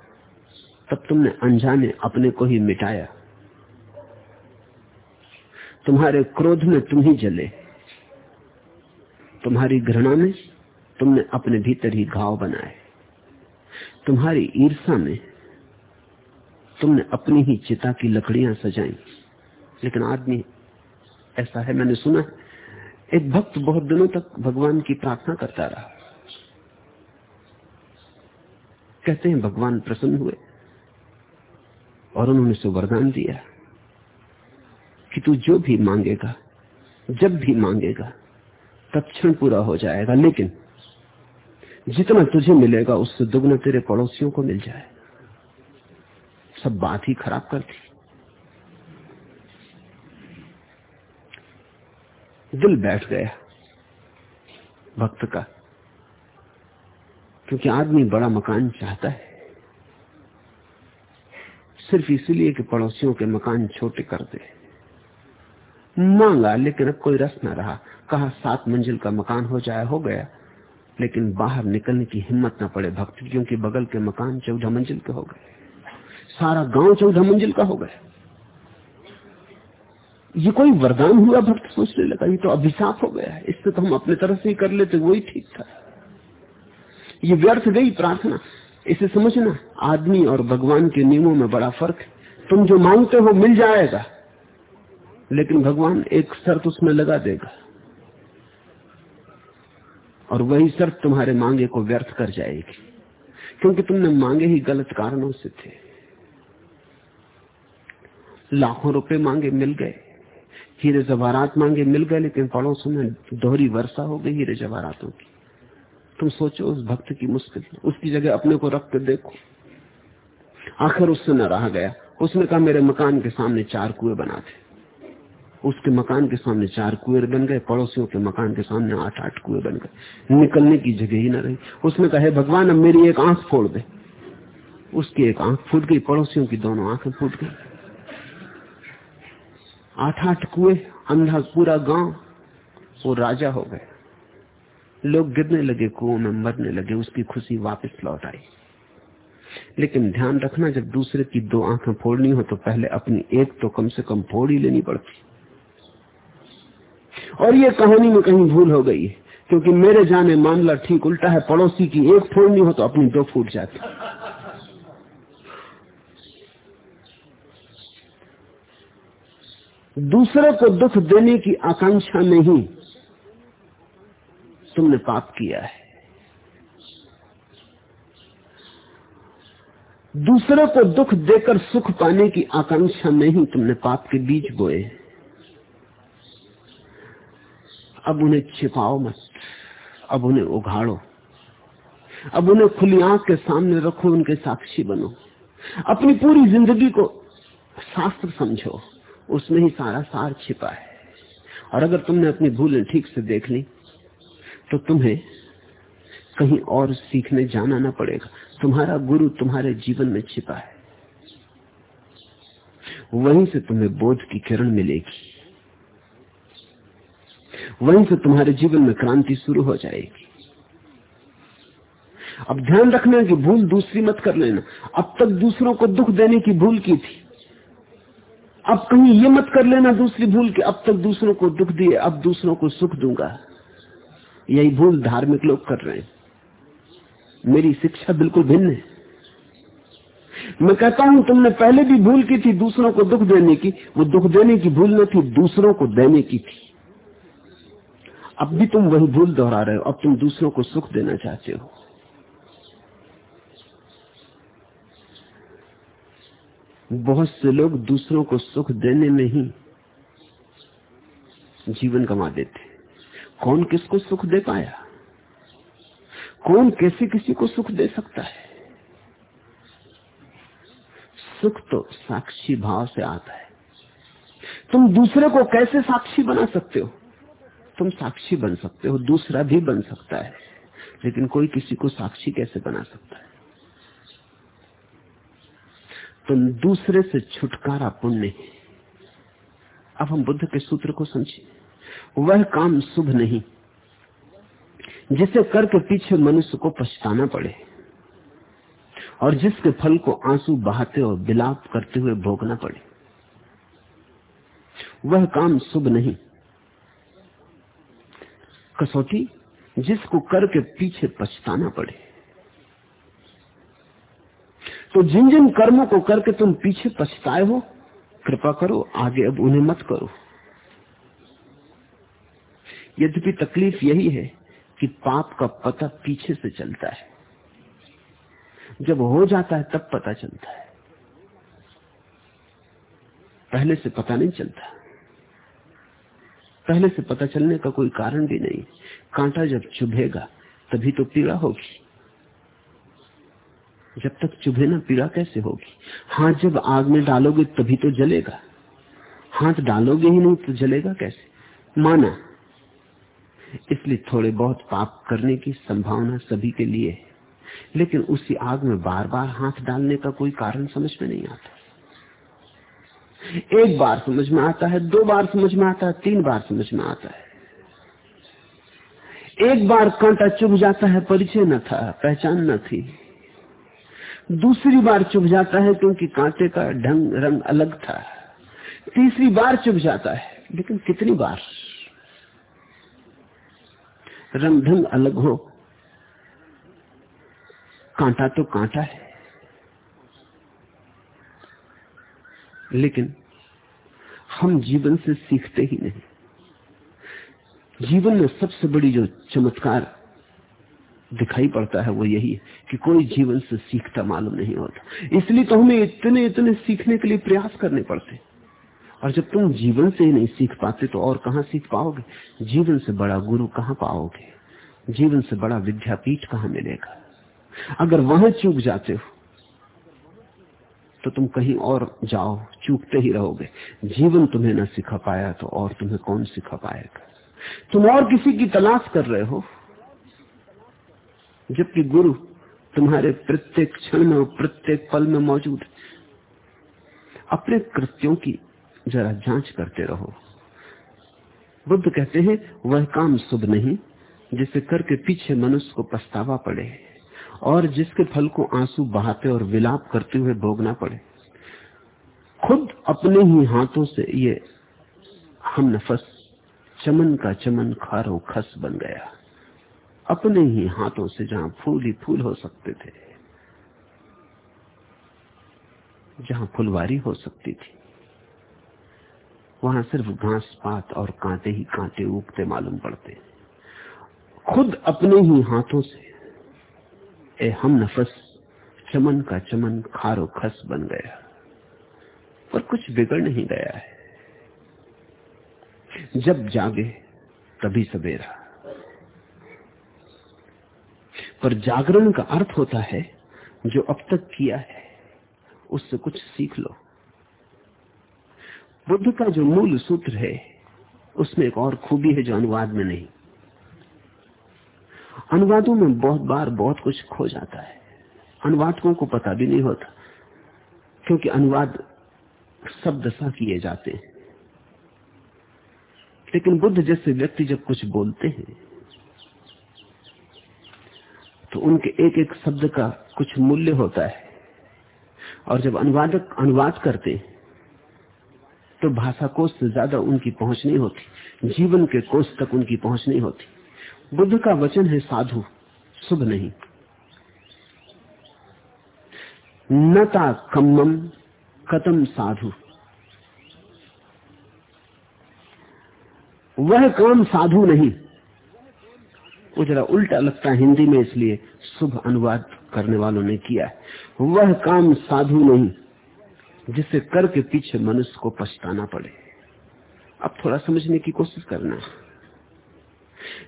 [SPEAKER 2] तब तुमने अनजाने अपने को ही मिटाया। तुम्हारे क्रोध में तुम ही जले। तुम्हारी घृणा में तुमने अपने भीतर ही घाव बनाए। तुम्हारी ईर्षा में तुमने अपनी ही चिता की लकड़ियाँ सजाई। लेकिन आदमी, ऐसा है, मैंने सुना एक भक्त बहुत दिनों तक भगवान की प्रार्थना करता रहा। कहते हैं, भगवान प्रसन्न हुए और उन्होंने उसे वरदान दिया कि तू जो भी मांगेगा, जब भी मांगेगा तत्क्षण पूरा हो जाएगा। लेकिन जितना तुझे मिलेगा, उससे दुगना तेरे पड़ोसियों को मिल जाए। सब बात ही खराब कर दी। दिल बैठ गया भक्त का, क्योंकि आदमी बड़ा मकान चाहता है। सिर्फ़ इसलिए कि पड़ोसियों के मकान छोटे कर दे। मांगा, लेकिन अब कोई रस ना रहा। कहा, सात मंजिल का मकान हो जाए हो गया। लेकिन बाहर निकलने की हिम्मत ना पड़े भक्त क्योंकि बगल के मकान चौदह मंजिल के हो गए। सारा गाँव चौदह मंजिल का हो गया। ये कोई वरदान हुआ भक्त सोचने लगा, ये तो अभिशाप हो गया है। इससे तो हम अपने तरफ़ से ही कर लेते, वही ठीक था। ये व्यर्थ गई प्रार्थना। इसे समझना, आदमी और भगवान के नियमों में बड़ा फ़र्क है। तुम जो मांगते हो मिल जाएगा, लेकिन भगवान एक शर्त उसमें लगा देगा। और वही शर्त तुम्हारे मांगे को व्यर्थ कर जाएगी। क्योंकि तुमने मांगे ही गलत कारणों से थे। लाखों रुपए मांगे, मिल गए। हीरे जवाहरात मांगे, मिल गए, लेकिन पड़ोसों में दोहरी वर्षा हो गई हीरे जवाहरातों की। तुम सोचो उस भक्त की मुश्किल, उसकी जगह अपने को रख कर देखो। आखिर उससे न रहा गया। उसने कहा, मेरे मकान के सामने चार कुएँ बना थे। उसके मकान के सामने चार कुएँ बन गए, पड़ोसियों के मकान के सामने आठ आठ कुएँ बन गए। निकलने की जगह ही न रही। उसने कहा भगवान, अब मेरी एक आँख फोड़ दे। उसकी एक आँख फूट गई, पड़ोसियों की दोनों आँखें फूट गई। आठ आठ कुएँ, अंधा पूरा गाँव, वो राजा हो गए। लोग गिरने लगे, कुओं में मरने लगे, उसकी खुशी वापस लौट आई। लेकिन ध्यान रखना, जब दूसरे की दो आँखें फोड़नी हो तो पहले अपनी एक तो कम से कम फोड़ ही लेनी पड़ती। और ये कहानी में कहीं भूल हो गई क्योंकि मेरे जाने मामला ठीक उल्टा है, पड़ोसी की एक फोड़नी हो तो अपनी दो फूट जाती। दूसरे को दुख देने की आकांक्षा में ही तुमने पाप किया है। दूसरे को दुख देकर सुख पाने की आकांक्षा में ही तुमने पाप के बीज बोए। अब उन्हें छिपाओ मत, अब उन्हें उघाड़ो, अब उन्हें खुली आँख के सामने रखो, उनके साक्षी बनो। अपनी पूरी ज़िंदगी को शास्त्र समझो। उसमें ही सारा सार छिपा है। और अगर तुमने अपनी भूलें ठीक से देख ली तो तुम्हें कहीं और सीखने जाना ना पड़ेगा। तुम्हारा गुरु तुम्हारे जीवन में छिपा है। वहीं से तुम्हें बोध की किरण मिलेगी। वहीं से तुम्हारे जीवन में क्रांति शुरू हो जाएगी। अब ध्यान रखना कि भूल दूसरी मत कर लेना। अब तक दूसरों को दुख देने की भूल की थी। अब कहीं ये मत कर लेना दूसरी भूल कि अब तक दूसरों को दुख दिए, अब दूसरों को सुख दूँगा। यही भूल धार्मिक लोग कर रहे हैं। मेरी शिक्षा बिल्कुल भिन्न है। मैं कहता हूँ, तुमने पहले भी भूल की थी दूसरों को दुख देने की। वो दुख देने की भूल न थी, दूसरों को देने की थी। अब भी तुम वही भूल दोहरा रहे हो, अब तुम दूसरों को सुख देना चाहते हो। बहुत से लोग दूसरों को सुख देने में ही जीवन कमा देते कौन किसको सुख दे पाया? कौन कैसे किसी को सुख दे सकता है? सुख तो साक्षी भाव से आता है। तुम दूसरे को कैसे साक्षी बना सकते हो? तुम साक्षी बन सकते हो, दूसरा भी बन सकता है। लेकिन कोई किसी को साक्षी कैसे बना सकता है? तो दूसरे से छुटकारा पुण्य है। अब हम बुद्ध के सूत्र को समझे। वह काम शुभ नहीं, जिसे करके पीछे मनुष्य को पछताना पड़े और जिसके फल को आँसू बहाते और बिलाप करते हुए भोगना पड़े। वह काम शुभ नहीं। कसौटी, जिसको करके पीछे पछताना पड़े। तो जिन जिन कर्मों को करके तुम पीछे पछताए हो, कृपा करो, आगे अब उन्हें मत करो। यद्यपि तकलीफ़ यही है कि पाप का पता पीछे से चलता है। जब हो जाता है, तब पता चलता है। पहले से पता नहीं चलता। पहले से पता चलने का कोई कारण भी नहीं। कांटा जब चुभेगा, तभी तो पीड़ा होगी। जब तक चुभे ना पीड़ा कैसे होगी? हाथ जब आग में डालोगे तभी तो जलेगा। हाथ डालोगे ही नहीं तो जलेगा कैसे? माना, इसलिए थोड़े बहुत पाप करने की संभावना सभी के लिए है। लेकिन उसी आग में बार बार हाथ डालने का कोई कारण समझ में नहीं आता। एक बार समझ में आता है, दो बार समझ में आता है, तीन बार समझ में आता है। एक बार कांटा चुभ जाता है, परिचय न था, पहचान न थी। दूसरी बार चुभ जाता है क्योंकि कांटे का ढंग, रंग अलग था। तीसरी बार चुभ जाता है, लेकिन कितनी बार? रंग ढंग अलग हो। कांटा तो कांटा है। लेकिन हम जीवन से सीखते ही नहीं। जीवन में सबसे बड़ी जो चमत्कार दिखाई पड़ता है, वो यही है कि कोई जीवन से सीखता मालूम नहीं होता। इसलिए तो हमें इतने इतने सीखने के लिए प्रयास करने पड़ते। और जब तुम जीवन से ही नहीं सीख पाते तो और कहाँ सीख पाओगे? जीवन से बड़ा गुरु कहाँ पाओगे? जीवन से बड़ा विद्यापीठ कहाँ मिलेगा? अगर वहाँ चूक जाते हो तो तुम कहीं और जाओ, चूकते ही रहोगे। जीवन तुम्हें न सिखा पाया तो और तुम्हें कौन सिखा पाएगा? तुम और किसी की तलाश कर रहे हो जबकि गुरु तुम्हारे प्रत्येक क्षण में प्रत्येक पल में मौजूद अपने कृत्यों की जरा जाँच करते रहो। बुद्ध कहते हैं, वह काम शुभ नहीं, जिसे करके पीछे मनुष्य को पछतावा पड़े और जिसके फल को आँसू बहाते और विलाप करते हुए भोगना पड़े। खुद अपने ही हाथों से ये हम नफस चमन का चमन खारो खस बन गया। अपने ही हाथों से जहाँ फूल ही फूल हो सकते थे, जहाँ फुलवारी हो सकती थी, वहाँ सिर्फ़ घास पात और कांटे ही कांटे उगते मालूम पड़ते। खुद अपने ही हाथों से, ए हम नफस, चमन का चमन खारो खस बन गया, पर कुछ बिगड़ नहीं गया है। जब जागे, तभी सवेरा। पर जागरण का अर्थ होता है, जो अब तक किया है, उससे कुछ सीख लो। बुद्ध का जो मूल सूत्र है, उसमें एक और खूबी है जो अनुवाद में नहीं। अनुवादों में बहुत बार बहुत कुछ खो जाता है। अनुवादकों को पता भी नहीं होता, क्योंकि अनुवाद शब्द सा किए जाते हैं। लेकिन बुद्ध जैसे व्यक्ति जब कुछ बोलते हैं तो उनके एक एक शब्द का कुछ मूल्य होता है। और जब अनुवादक अनुवाद करते तो भाषा कोष से ज़्यादा उनकी पहुँच नहीं होती। जीवन के कोष तक उनकी पहुँच नहीं होती। बुद्ध का वचन है, साधु, शुभ नहीं। नता कम्मम कतम साधु। वह काम साधु नहीं? वो जरा उल्टा लगता है हिंदी में, इसलिए शुभ अनुवाद करने वालों ने किया है। वह काम साधु नहीं, जिसे करके पीछे मनुष्य को पछताना पड़े। अब थोड़ा समझने की कोशिश करना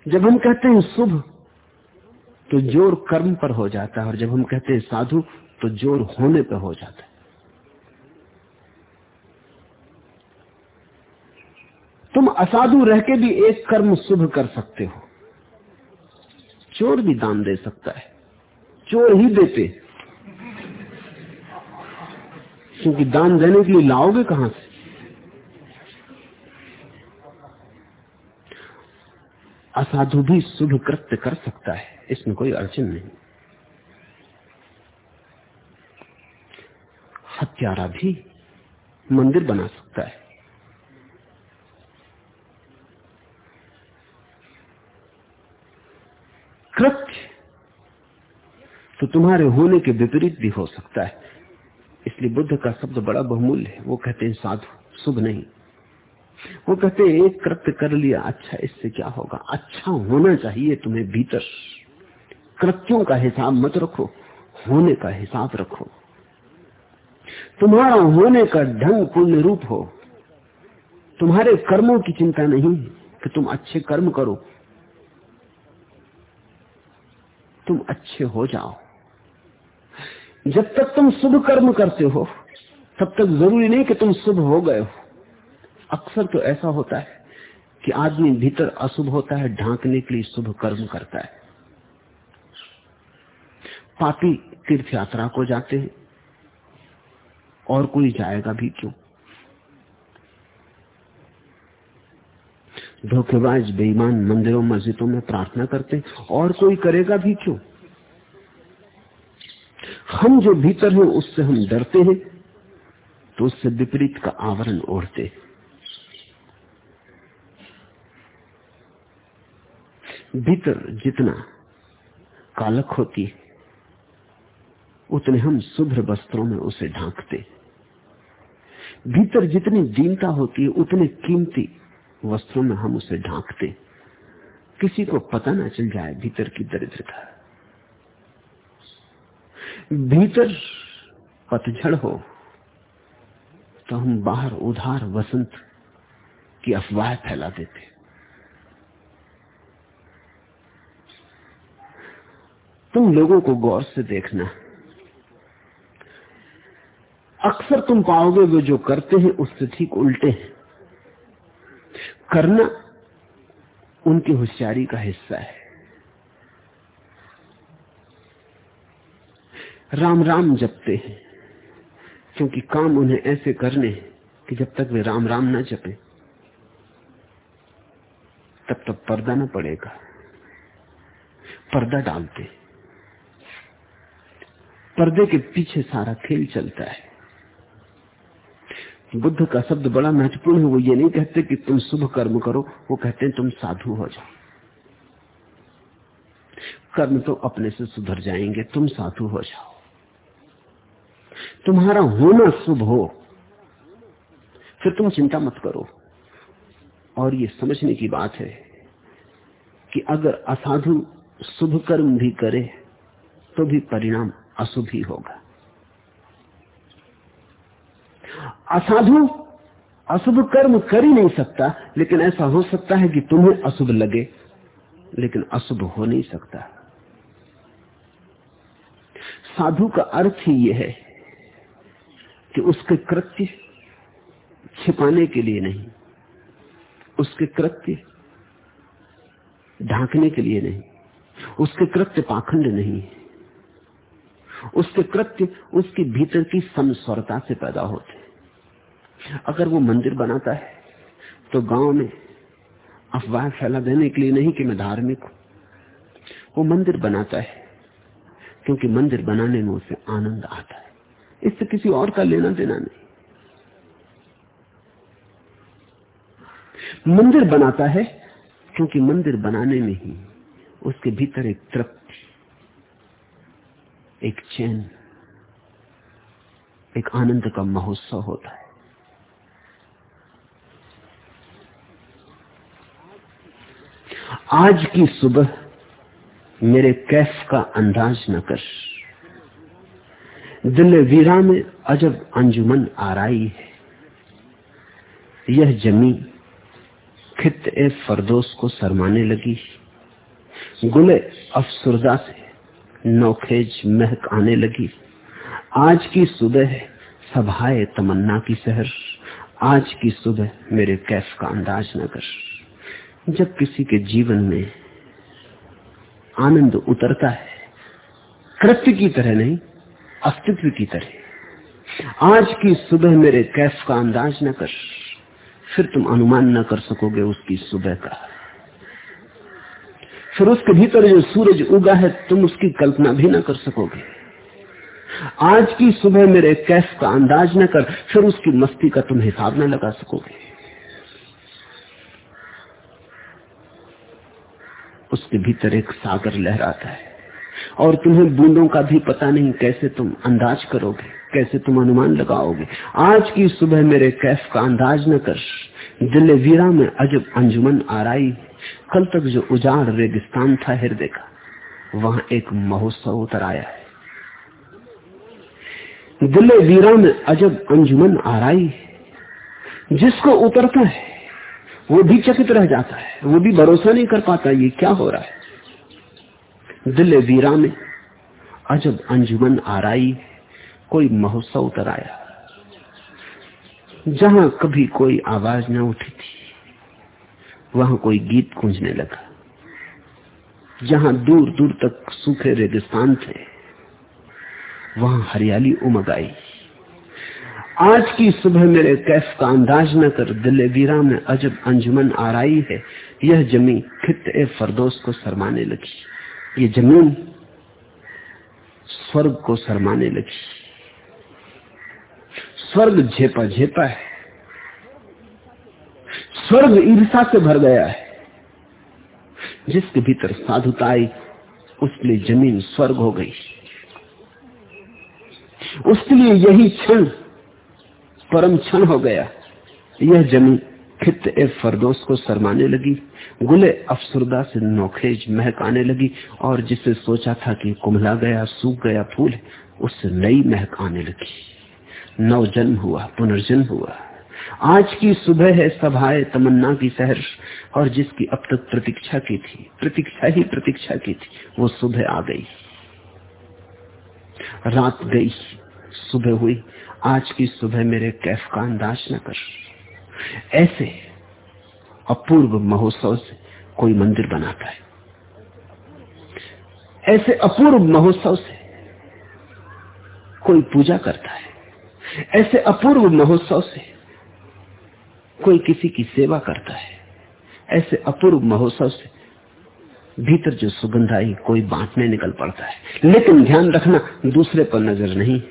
[SPEAKER 2] जब हम कहते हैं शुभ तो ज़ोर कर्म पर हो जाता है, और जब हम कहते हैं साधु तो ज़ोर होने पर हो जाता है। तुम असाधु रह के भी एक कर्म शुभ कर सकते हो। चोर भी दान दे सकता है। चोर ही देते। क्योंकि दान देने के लिए लाओगे कहाँ से? असाधु भी शुभ कृत्य कर सकता है, इसमें कोई अड़चन नहीं। हत्यारा भी मंदिर बना सकता है। कृत्य तो तुम्हारे होने के विपरीत भी हो सकता है। इसलिए बुद्ध का शब्द बड़ा बहुमूल्य है। वो कहते हैं, साधु, शुभ नहीं। वो कहते हैं, एक कृत्य कर लिया अच्छा इससे क्या होगा? अच्छा होना चाहिए तुम्हें भीतर। कृत्यों का हिसाब मत रखो, होने का हिसाब रखो। तुम्हारा होने का ढंग पूर्ण रूप हो। तुम्हारे कर्मों की चिंता नहीं कि तुम अच्छे कर्म करो तुम अच्छे हो जाओ। जब तक तुम शुभ कर्म करते हो, तब तक ज़रूरी नहीं कि तुम शुभ हो गए हो। अक्सर तो ऐसा होता है कि आदमी भीतर अशुभ होता है, ढांकने के लिए शुभ कर्म करता है। पापी तीर्थ यात्रा को जाते हैं, और कोई जाएगा भी क्यों? धोखेबाज, बेईमान मंदिरों, मस्जिदों में प्रार्थना करते और कोई करेगा भी क्यों? हम जो भीतर हैं, उससे हम डरते हैं तो उससे विपरीत का आवरण ओढ़ते भीतर जितना कालक होती उतने हम शुभ्र वस्त्रों में उसे ढांकते भीतर जितनी दीनता होती है, उतने कीमती वस्त्रों में हम उसे ढांकते। किसी को पता ना चल जाए भीतर की दरिद्रता। भीतर पतझड़ हो तो हम बाहर उधार वसंत की अफवाह फैला देते। तुम लोगों को गौर से देखना। अक्सर तुम पाओगे वे जो करते हैं उससे ठीक उल्टे हैं। करना उनकी होशियारी का हिस्सा है। राम राम जपते हैं, क्योंकि काम उन्हें ऐसे करने हैं कि जब तक वे राम राम ना जपे, तब तक पर्दा ना पड़ेगा। पर्दा डालते पर्दे के पीछे सारा खेल चलता है। बुद्ध का शब्द बड़ा महत्वपूर्ण है वो ये नहीं कहते कि तुम शुभ कर्म करो, वो कहते हैं तुम साधु हो जाओ। कर्म तो अपने से सुधर जाएँगे, तुम साधु हो जाओ। तुम्हारा होना शुभ हो, फिर तुम चिंता मत करो। और ये समझने की बात है कि अगर असाधु शुभ कर्म भी करे तो भी परिणाम अशुभ ही होगा। असाधु। अशुभ कर्म कर ही नहीं सकता, लेकिन ऐसा हो सकता है कि तुम्हें अशुभ लगे, लेकिन अशुभ हो नहीं सकता। साधु का अर्थ ही यह है कि उसके कृत्य छिपाने के लिए नहीं, उसके कृत्य ढांकने के लिए नहीं, उसके कृत्य पाखंड नहीं है उसके कृत्य उसके भीतर की समस्वरता से पैदा होते अगर वो मंदिर बनाता है तो गाँव में अफवाह फैला देने के लिए नहीं कि मैं धार्मिक हूँ। वो मंदिर बनाता है, क्योंकि मंदिर बनाने में उसे आनंद आता है। इससे किसी और का लेना देना नहीं। मंदिर बनाता है, क्योंकि मंदिर बनाने में ही उसके भीतर एक तृप्ति, एक चैन, एक आनंद का महोत्सव होता है। आज की सुबह मेरे कैफ का अंदाज न कर। दिल वीरा में अजब अंजुमन आराई है। यह जमी खित ए फरदोस को शरमाने लगी। गुले अफसुरदा से नौखेज महक आने लगी। आज की सुबह सभाए तमन्ना की शहर। आज की सुबह मेरे कैफ का अंदाज न कर। जब किसी के जीवन में आनंद उतरता है, कृत्य की तरह नहीं, अस्तित्व की तरह। आज की सुबह मेरे कैफ का अंदाज न कर, फिर तुम अनुमान न कर सकोगे उसकी सुबह का। फिर उसके भीतर जो सूरज उगा है, तुम उसकी कल्पना भी न कर सकोगे। आज की सुबह मेरे कैफ का अंदाज न कर, फिर उसकी मस्ती का तुम हिसाब न लगा सकोगे। उसके भीतर एक सागर लहराता है। और तुम्हें बूंदों का भी पता नहीं कैसे तुम अंदाज करोगे, कैसे तुम अनुमान लगाओगे। आज की सुबह मेरे कैफ का अंदाज न कर दिल वीरा में अजब अंजुमन आराई, कल तक जो उजाड़ रेगिस्तान था हृदय का, वहाँ एक महोत्सव उतर आया है। दिल वीरा में अजब अंजुमन आराई, जिसको उतरता है वो भी चकित रह जाता है। वो भी भरोसा नहीं कर पाता ये क्या हो रहा है। दिल वीरा में अजब अंजुमन आराई कोई महोत्सव उतर आया जहाँ कभी कोई आवाज़ न उठी थी, वहाँ कोई गीत गूंजने लगा। जहाँ दूर दूर तक सूखे रेगिस्तान थे, वहाँ हरियाली उमग आई। आज की सुबह मेरे कैफ का अंदाज न कर, दिल वीरा में अजब अंजुमन आराई है। यह जमी खित ए फरदोस को शरमाने लगी। ये ज़मीन स्वर्ग को शरमाने लगी। स्वर्ग झेपा झेपा है। स्वर्ग ईर्षा से भर गया है। जिसके भीतर साधुता आई उसके लिए ज़मीन स्वर्ग हो गई। उसके लिए यही क्षण परम क्षण हो गया। यह ज़मीन खित ए फरदोस को शरमाने लगी, गुले अफसरदा से नौखेज महक आने लगी, और जिसे सोचा था कि कुमला गया, सूख गया फूल उससे नई महक आने लगी। नव जन्म हुआ, पुनर्जन्म हुआ। आज की सुबह है सभाए, तमन्ना की शहर और जिसकी अब तक प्रतीक्षा की थी, प्रतीक्षा ही प्रतीक्षा की थी, वो सुबह आ गई। रात गई, सुबह हुई आज की सुबह मेरे कैफ का अंदाज न कर। ऐसे अपूर्व महोत्सव से कोई मंदिर बनाता है। ऐसे अपूर्व महोत्सव से कोई पूजा करता है। ऐसे अपूर्व महोत्सव से कोई किसी की सेवा करता है। ऐसे अपूर्व महोत्सव से भीतर जो सुगंध आई कोई बांटने निकल पड़ता है। लेकिन ध्यान रखना दूसरे पर नज़र नहीं।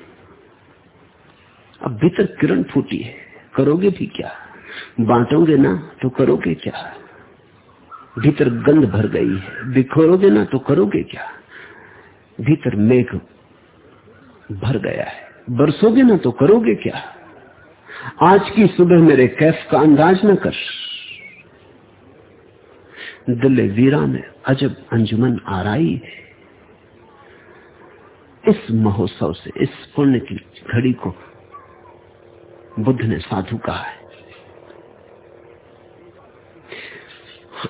[SPEAKER 2] अब भीतर किरण फूटी है। करोगे भी क्या? बांटोगे ना तो करोगे क्या? भीतर गंध भर गई है। बिखोरोगे ना तो करोगे क्या? भीतर मेघ भर गया है। बरसोगे ना तो करोगे क्या? आज की सुबह मेरे कैफ का अंदाज न कर। दिल वीरा में अजब अंजुमन आराई है। इस महोत्सव से, इस पुण्य की घड़ी को बुद्ध ने साधु कहा है।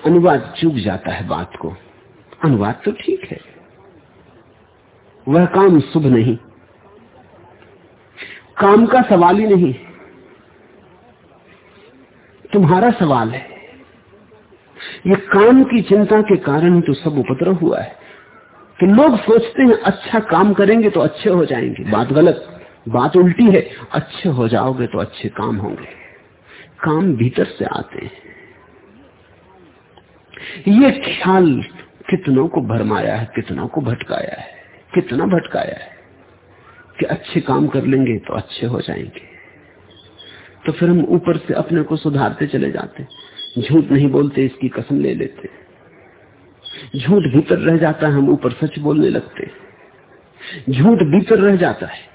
[SPEAKER 2] अनुवाद चूक जाता है बात को। अनुवाद तो ठीक है। वह काम शुभ नहीं। काम का सवाल ही नहीं। तुम्हारा सवाल है। ये काम की चिंता के कारण तो सब उपद्रव हुआ है। कि लोग सोचते हैं अच्छा काम करेंगे तो अच्छे हो जाएँगे। बात गलत। बात उल्टी है। अच्छे हो जाओगे तो अच्छे काम होंगे। काम भीतर से आते हैं। ये ख्याल कितनों को भरमाया है, कितनों को भटकाया है, कितना भटकाया है कि अच्छे काम कर लेंगे तो अच्छे हो जाएँगे। तो फिर हम ऊपर से अपने को सुधारते चले जाते झूठ नहीं बोलते, इसकी कसम ले लेते झूठ भीतर रह जाता है, हम ऊपर सच बोलने लगते झूठ भीतर रह जाता है।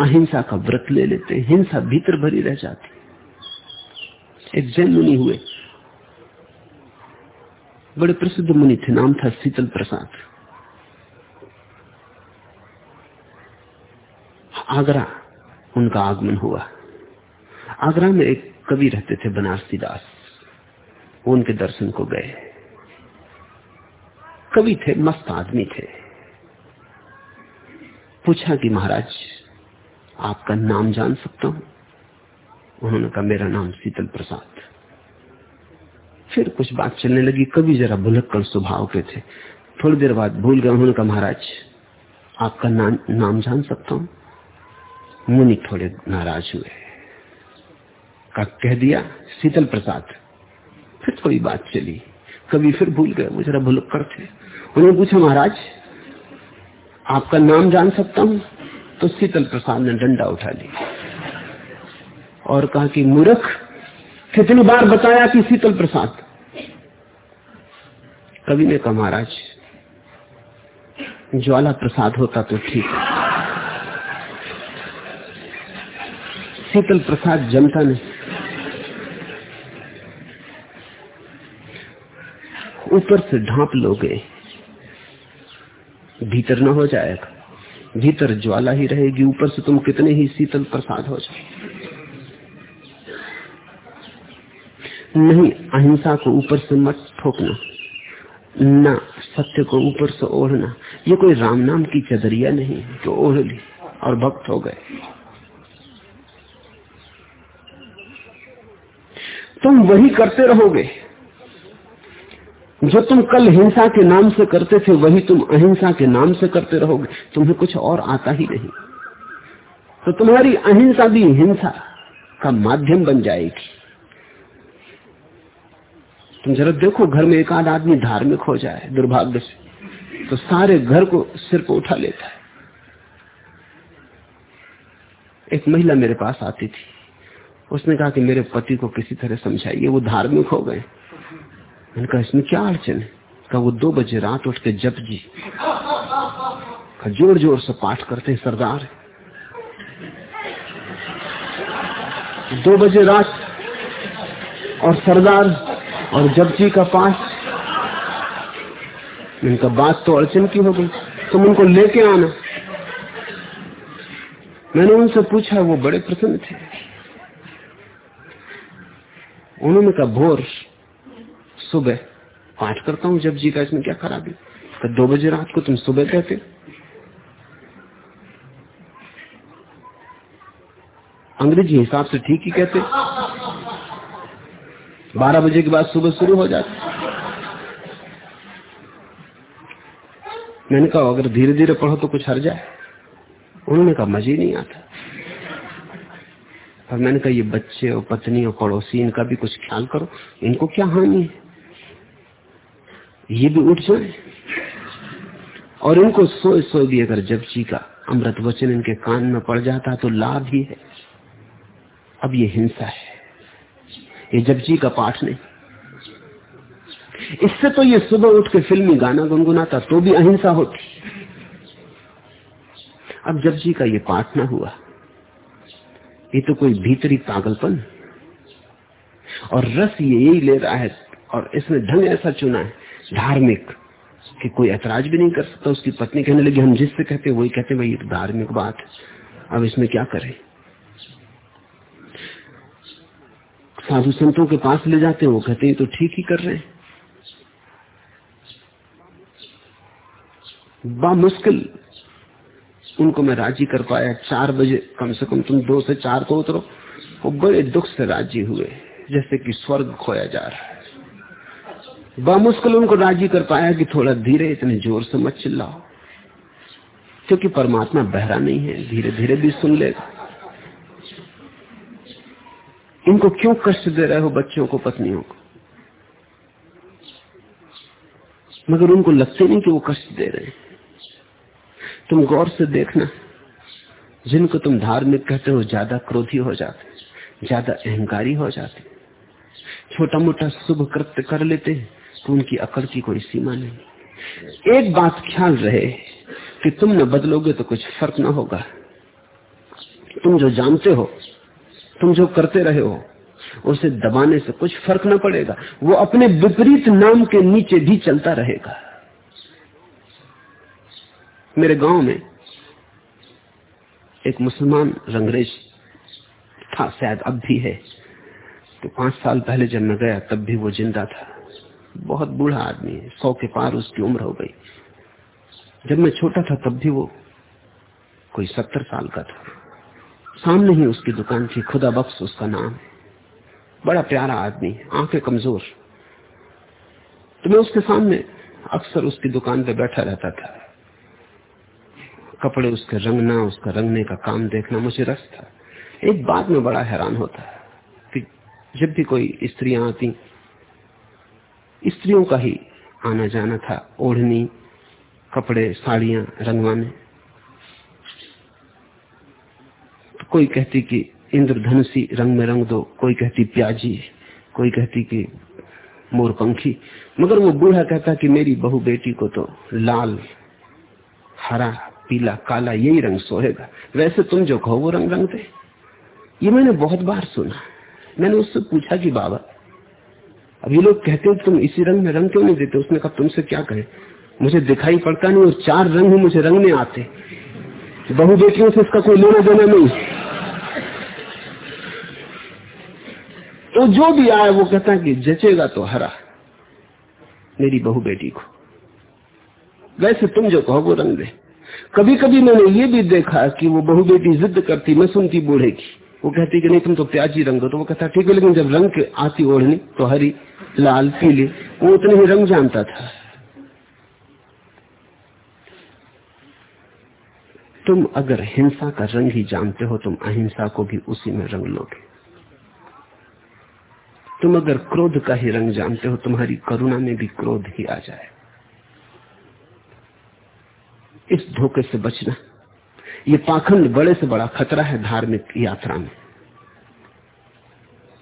[SPEAKER 2] अहिंसा का व्रत ले लेते हिंसा भीतर भरी रह जाती एक जैन मुनि हुए। बड़े प्रसिद्ध मुनि थे, नाम था शीतल प्रसाद। आगरा, उनका आगमन हुआ। आगरा में एक कवि रहते थे, बनारसी दास। उनके दर्शन को गए। कवि थे, मस्त आदमी थे। पूछा कि महाराज आपका नाम जान सकता हूँ। उन्होंने कहा मेरा नाम शीतल प्रसाद। फिर कुछ बात चलने लगी कभी जरा भुलक्कड़ स्वभाव के थे। थोड़ी देर बाद भूल गए उन्होंने कहा महाराज आपका ना, नाम जान सकता हूँ? मुनि थोड़े नाराज़ हुए। का कह दिया शीतल प्रसाद। फिर थोड़ी बात चली। कभी फिर भूल गए वो जरा भुलक्कर थे। उन्होंने पूछा महाराज आपका नाम जान सकता हूँ? तो शीतल प्रसाद ने डंडा उठा लिया और कहा कि मूर्ख, कितनी बार बताया कि शीतल प्रसाद? कवि ने कहा, महाराज, ज्वाला प्रसाद होता तो ठीक। शीतल प्रसाद जमता नहीं। ऊपर से ढांप लोगे, भीतर न हो जाएगा। भीतर ज्वाला ही रहेगी, ऊपर से तुम कितने ही शीतल प्रसाद हो जाओ। नहीं, अहिंसा को ऊपर से मत ठोकना, न सत्य को ऊपर से ओढ़ना। ये कोई राम नाम की चदरिया नहीं जो ओढ़ ली और भक्त हो गए। तुम वही करते रहोगे। जो तुम कल हिंसा के नाम से करते थे, वही तुम अहिंसा के नाम से करते रहोगे। तुम्हें कुछ और आता ही नहीं। तो तुम्हारी अहिंसा भी हिंसा का माध्यम बन जाएगी। तुम जरा देखो, घर में एक आध आदमी धार्मिक हो जाए, दुर्भाग्य से तो सारे घर को सिर पर उठा लेता है। एक महिला मेरे पास आती थी। उसने कहा कि मेरे पति को किसी तरह समझाइए, वो धार्मिक हो गए। मैंने कहा, इसमें क्या अड़चन है? कहा, वो दो बजे रात उठ के जप जी। ज़ोर ज़ोर से पाठ करते हैं, सरदार। दो बजे रात और सरदार और जप जी का पाठ। इनका बात तो अड़चन की हो गई, तुम उनको लेके आना। मैंने उनसे पूछा, वो बड़े प्रसन्न थे। उन्होंने कहा, भोर सुबह पाठ करता हूँ, जब जी का इसमें क्या खराबी? तो दो बजे रात को तुम सुबह कहते। अंग्रेज़ी हिसाब से ठीक ही कहते। बारह बजे के बाद सुबह शुरू हो जाती। मैंने कहा, अगर धीरे धीरे पढ़ो तो कुछ हर जाए। उन्होंने कहा, मज़े नहीं आता। और मैंने कहा, ये बच्चे और पत्नी और पड़ोसी, इनका भी कुछ ख्याल करो। इनको क्या हानि है? ये भी उठ जाए और इनको सोए सोए भी अगर जब जी का अमृत वचन इनके कान में पड़ जाता तो लाभ ही है। अब ये हिंसा है। ये जब जी का पाठ नहीं। इससे तो ये सुबह उठ के फिल्मी गाना गुनगुनाता तो भी अहिंसा होती। अब जब जी का ये पाठ ना हुआ, ये तो कोई भीतरी पागलपन। और रस ये यही ले रहा है और इसने ढंग ऐसा चुना है धार्मिक, कि कोई ऐतराज भी नहीं कर सकता, उसकी पत्नी कहने लगी, हम जिससे कहते वही कहते भाई तो धार्मिक बात अब इसमें क्या करें? साधु संतों के पास ले जाते हैं, वो कहते हैं तो ठीक ही कर रहे हैं। मुश्किल उनको मैं राज़ी कर पाया, चार बजे, कम से कम तुम दो से चार को उतरो, वो बड़े दुख से राज़ी हुए, जैसे कि स्वर्ग खोया जा रहा है। बामुश्किल उनको राज़ी कर पाया कि थोड़ा धीरे इतने ज़ोर से मत चिल्लाओ। क्योंकि परमात्मा बहरा नहीं है धीरे धीरे भी सुन लेगा। इनको क्यों कष्ट दे रहे हो बच्चों को, पत्नियों को? मगर उनको लगते नहीं कि वो कष्ट दे रहे हैं। तुम गौर से देखना, जिनको तुम धार्मिक कहते हो, ज़्यादा क्रोधी हो जाते ज़्यादा अहंकारी हो जाते छोटा मोटा शुभ कृत्य कर लेते हैं उनकी अकड़ की कोई सीमा नहीं। एक बात ख्याल रहे कि तुम न बदलोगे तो कुछ फ़र्क ना होगा। तुम जो जानते हो, तुम जो करते रहे हो, उसे दबाने से कुछ फ़र्क ना पड़ेगा। वो अपने विपरीत नाम के नीचे भी चलता रहेगा। मेरे गाँव में एक मुसलमान रंगरेज था, शायद अब भी है। तो पाँच साल पहले जब मैं गया, तब भी वो ज़िंदा था। बहुत बूढ़ा आदमी है, सौ के पार उसकी उम्र हो गई। जब मैं छोटा था, तब भी वो कोई सत्तर साल का था। सामने ही उसकी दुकान थी, खुदा बख्श उसका नाम। बड़ा प्यारा आदमी आँखें कमज़ोर। तो मैं उसके सामने अक्सर उसकी दुकान पे बैठा रहता था। कपड़े उसके रंगना, उसका रंगने का काम देखना मुझे रस था। एक बात में बड़ा हैरान होता है कि जब भी कोई स्त्रियाँ आती स्त्रियों का ही आना जाना था। ओढ़नी, कपड़े, साड़ियाँ, रंगवाने। तो कोई कहती कि इंद्रधनुषी रंग में रंग दो, कोई कहती प्याजी, कोई कहती कि मोरपंखी। मगर वो बूढ़ा कहता कि मेरी बहू बेटी को तो लाल, हरा, पीला, काला यही रंग सोहेगा। वैसे तुम जो कहो वो रंग रंग दे। ये मैंने बहुत बार सुना। मैंने उससे पूछा कि बाबा अब ये लोग कहते हो तुम इसी रंग में रंग क्यों नहीं देते? उसने कहा, तुमसे क्या कहे? मुझे दिखाई पड़ता नहीं, और चार रंग ही मुझे रंगने आते। बहु बेटियों से इसका कोई लेना देना नहीं। तो जो भी आए, वो कहता है कि जचेगा तो हरा, मेरी बहु बेटी को। वैसे तुम जो कहो, वो रंग दे। कभी कभी मैंने ये भी देखा कि वो बहु बेटी जिद करती, मैं सुनती बूढ़े की। वो कहती कि नहीं, तुम तो प्याजी रंग हो। तो वो कहता ठीक है, लेकिन जब रंग के आती ओढ़नी तो हरी, लाल, पीली, वो उतने ही रंग जानता था। तुम अगर हिंसा का रंग ही जानते हो, तुम अहिंसा को भी उसी में रंग लोगे। तुम अगर क्रोध का ही रंग जानते हो, तुम्हारी करुणा में भी क्रोध ही आ जाए। इस धोखे से बचना ये पाखंड बड़े से बड़ा खतरा है धार्मिक यात्रा में।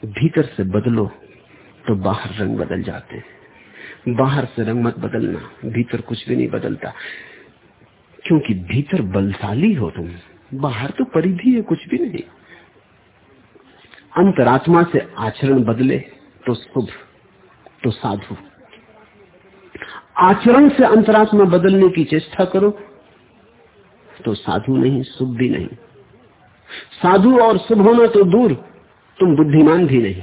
[SPEAKER 2] भीतर से बदलो तो बाहर रंग बदल जाते हैं। बाहर से रंग मत बदलना, भीतर कुछ भी नहीं बदलता। क्योंकि भीतर बलशाली हो तुम, बाहर तो परिधि है, कुछ भी नहीं। अंतरात्मा से आचरण बदले तो शुभ तो साधु। आचरण से अंतरात्मा बदलने की चेष्टा करो तो साधु नहीं, शुभ भी नहीं। साधु और शुभ होना तो दूर, तुम बुद्धिमान भी नहीं।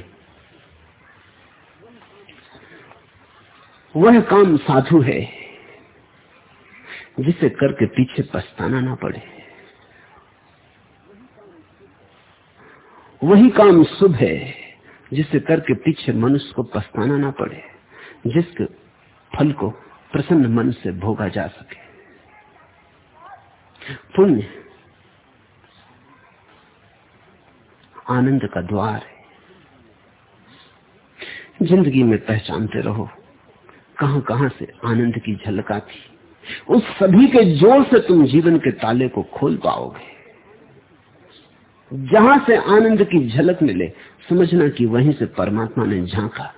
[SPEAKER 2] वह काम साधु है, जिसे करके पीछे पछताना ना पड़े। वही काम शुभ है, जिसे करके पीछे मनुष्य को पछताना ना पड़े, जिसके फल को प्रसन्न मन से भोगा जा सके। पुण्य। आनंद का द्वार है। ज़िंदगी में पहचानते रहो कहाँ कहाँ से आनंद की झलक आती उस सभी के ज़ोर से तुम जीवन के ताले को खोल पाओगे। जहाँ से आनंद की झलक मिले, समझना कि वहीं से परमात्मा ने झांका।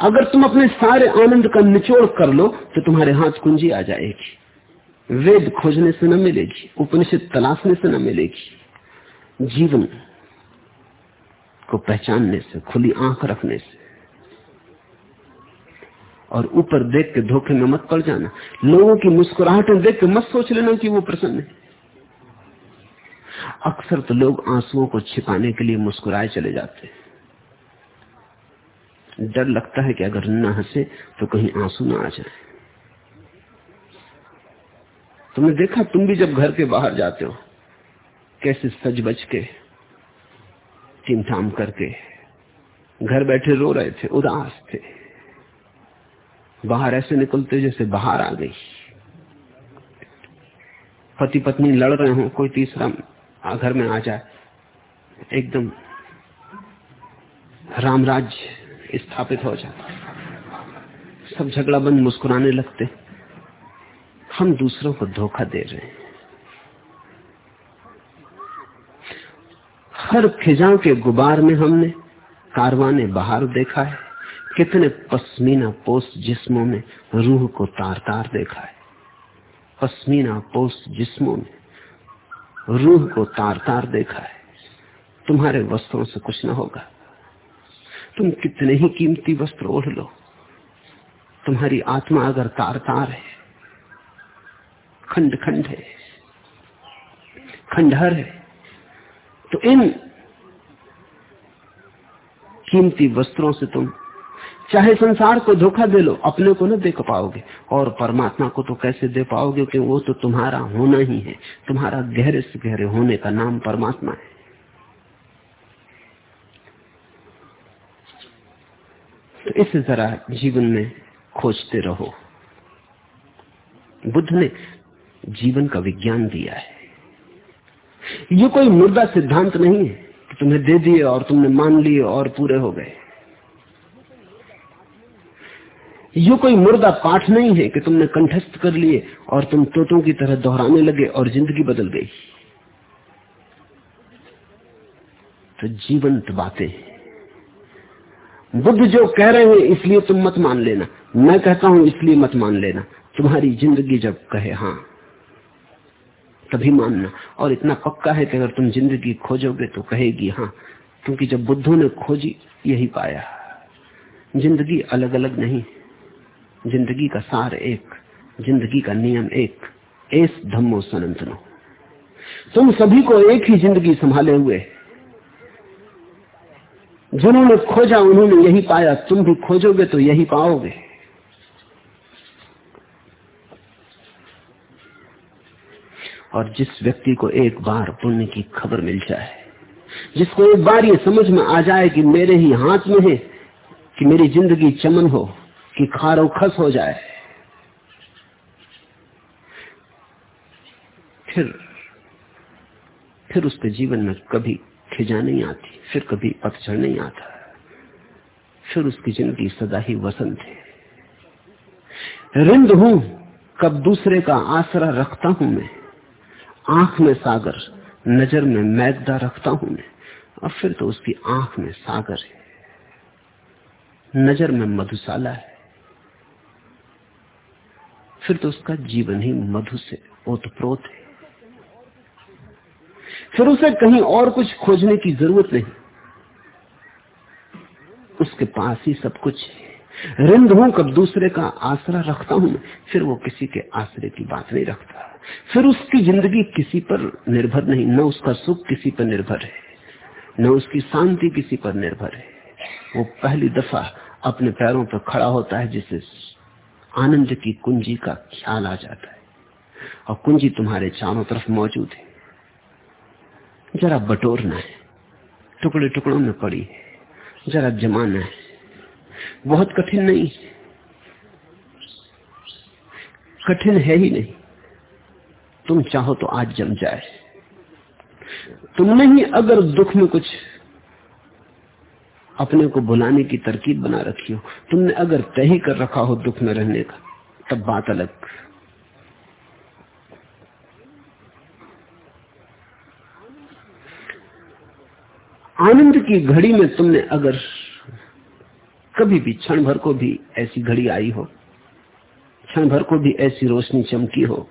[SPEAKER 2] अगर तुम अपने सारे आनंद का निचोड़ कर लो तो तुम्हारे हाथ कुंजी आ जाएगी। वेद खोजने से न मिलेगी, उपनिषद तलाशने से न मिलेगी। जीवन को पहचानने से, खुली आँख रखने से। और ऊपर देख के धोखे में मत पड़ जाना। लोगों की मुस्कुराहटें देख के मत सोच लेना कि वो प्रसन्न है। अक्सर तो लोग आंसुओं को छिपाने के लिए मुस्कुराए चले जाते हैं। डर लगता है कि अगर न हंसे तो कहीं आँसू ना आ जाए। तुमने देखा, तुम भी जब घर के बाहर जाते हो, कैसे सज बज के चिंताम करके, घर बैठे रो रहे थे, उदास थे। बाहर ऐसे निकलते जैसे बाहर आ गई। पति पत्नी लड़ रहे हो, कोई तीसरा घर में आ जाए। एकदम रामराज्य स्थापित हो जाता। सब झगड़ा बंद मुस्कुराने लगते। हम दूसरों को धोखा दे रहे हैं। हर खिजा के गुबार में हमने कारवाने बाहर देखा है। कितने पश्मीना पोस्ट जिस्मों में रूह को तार तार देखा है। पश्मीना पोष जिस्मों में रूह को तार तार देखा है। तुम्हारे वस्त्रों से कुछ ना होगा। तुम कितने ही कीमती वस्त्र ओढ़ लो। तुम्हारी आत्मा अगर तार तार है खंड खंड है, खंडहर है। तो इन कीमती वस्त्रों से तुम चाहे संसार को धोखा दे लो, अपने को न दे पाओगे। और परमात्मा को तो कैसे दे पाओगे कि वो तो तुम्हारा होना ही है? तुम्हारा गहरे से गहरे होने का नाम परमात्मा है। तो इसे जरा जीवन में खोजते रहो। बुद्ध ने जीवन का विज्ञान दिया है। ये कोई मुर्दा सिद्धांत नहीं है कि तुम्हें दे दिए और तुमने मान लिए और पूरे हो गए। ये कोई मुर्दा पाठ नहीं है कि तुमने कंठस्थ कर लिए और तुम तोतों की तरह दोहराने लगे और ज़िंदगी बदल गई। तो जीवंत बातें बुद्ध जो कह रहे हैं, इसलिए तुम मत मान लेना। मैं कहता हूँ, इसलिए मत मान लेना। तुम्हारी ज़िंदगी जब कहे हाँ। तभी मानना। और इतना पक्का है कि अगर तुम ज़िंदगी खोजोगे तो कहेगी हाँ क्योंकि जब बुद्धों ने खोजी, यही पाया। ज़िंदगी अलग अलग नहीं। ज़िंदगी का सार एक, ज़िंदगी का नियम एक। एस धम्मो सनंतनो। तुम सभी को एक ही ज़िंदगी संभाले हुए। जिन्होंने खोजा, उन्होंने यही पाया। तुम भी खोजोगे तो यही पाओगे। और जिस व्यक्ति को एक बार पुण्य की खबर मिल जाए, जिसको एक बार ये समझ में आ जाए कि मेरे ही हाथ में है, कि मेरी ज़िंदगी चमन हो, कि खारो खस हो जाए, फिर फिर उसके जीवन में कभी खिजा नहीं आती, फिर कभी पतझड़ नहीं आता, फिर उसकी ज़िंदगी सदा ही वसंत है। रिंद हूँ, कब दूसरे का आसरा रखता हूँ मैं आँख में सागर नज़र में मैगदा रखता हूँ मैं। और फिर तो उसकी आँख में सागर है। नज़र में मधुशाला है। फिर तो उसका जीवन ही मधु से ओतप्रोत है। फिर उसे कहीं और कुछ खोजने की ज़रूरत नहीं। उसके पास ही सब कुछ है। रिंद हूँ कब दूसरे का आसरा रखता हूँ फिर वो किसी के आसरे की बात नहीं रखता। फिर उसकी ज़िंदगी किसी पर निर्भर नहीं, न उसका सुख किसी पर निर्भर है, न उसकी शांति किसी पर निर्भर है। वो पहली दफ़ा अपने पैरों पर खड़ा होता है जिसे आनंद की कुंजी का ख्याल आ जाता है। और कुंजी तुम्हारे चारों तरफ़ मौजूद है। जरा बटोरना है, टुकड़े टुकड़ों में पड़ी है, जरा जमाना है। बहुत कठिन नहीं, कठिन है ही नहीं। तुम चाहो तो आज जम जाए। तुमने ही अगर दुख में कुछ अपने को बुलाने की तरकीब बना रखी हो, तुमने अगर तय कर रखा हो दुख में रहने का, तब बात अलग। आनंद की घड़ी में तुमने अगर कभी भी क्षण भर को भी ऐसी घड़ी आई हो, क्षण भर को भी ऐसी रोशनी चमकी हो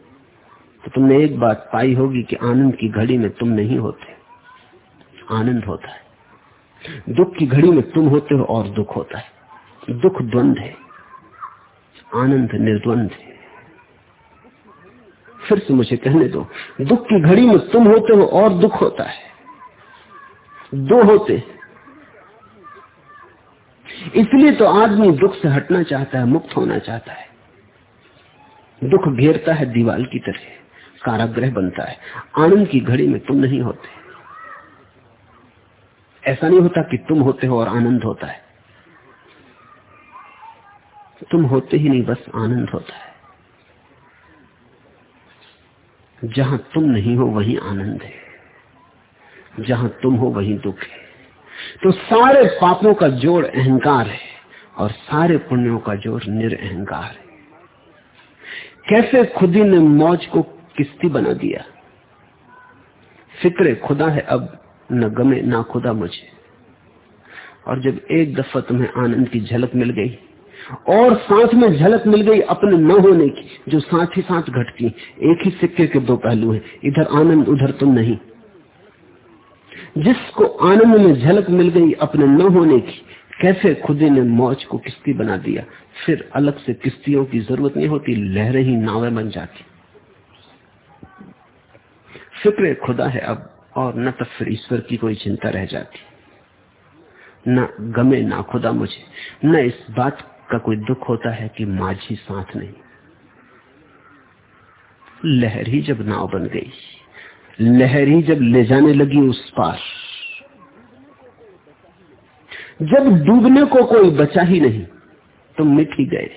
[SPEAKER 2] तो तुमने एक बात पाई होगी कि आनंद की घड़ी में तुम नहीं होते। आनंद होता है। दुख की घड़ी में तुम होते हो और दुख होता है। दुख द्वंद है। आनंद निर्द्वंद है। फिर से मुझे कहने दो, दुख की घड़ी में तुम होते हो और दुख होता है। दो होते इसलिए तो आदमी दुख से हटना चाहता है, मुक्त होना चाहता है। दुख घेरता है दीवाल की तरह। काराग्रह बनता है। आनंद की घड़ी में तुम नहीं होते। ऐसा नहीं होता कि तुम होते हो और आनंद होता है। तुम होते ही नहीं, बस आनंद होता है। जहाँ तुम नहीं हो, वही आनंद है। जहाँ तुम हो, वहीं दुख है। तो सारे पापों का जोड़ अहंकार है और सारे पुण्यों का जोड़ निरअहकार है। कैसे खुदी ने मौज को किस्ती बना दिया। फिक्रे, खुदा है अब न गमे, ना खुदा मुझे। और जब एक दफ़ा तुम्हें आनंद की झलक मिल गई, और साथ में झलक मिल गई अपने न होने की, जो साथ ही साथ घटती, एक ही सिक्के के दो पहलू हैं, इधर आनंद, उधर तुम नहीं। जिसको आनंद में झलक मिल गई अपने न होने की, कैसे खुदे ने मौज को किस्ती बना दिया? फिर अलग से किस्तियों की ज़रूरत नहीं होती, लहरें ही नावें बन जाती। फ़िक्र खुदा है अब, और न तो फिर ईश्वर की कोई चिंता रह जाती। न गमे, ना खुदा मुझे। न इस बात का कोई दुख होता है कि माझी साथ नहीं। लहर ही जब नाव बन गई, लहर ही जब ले जाने लगी उस पार। जब डूबने को कोई बचा ही नहीं तो मिट ही गए।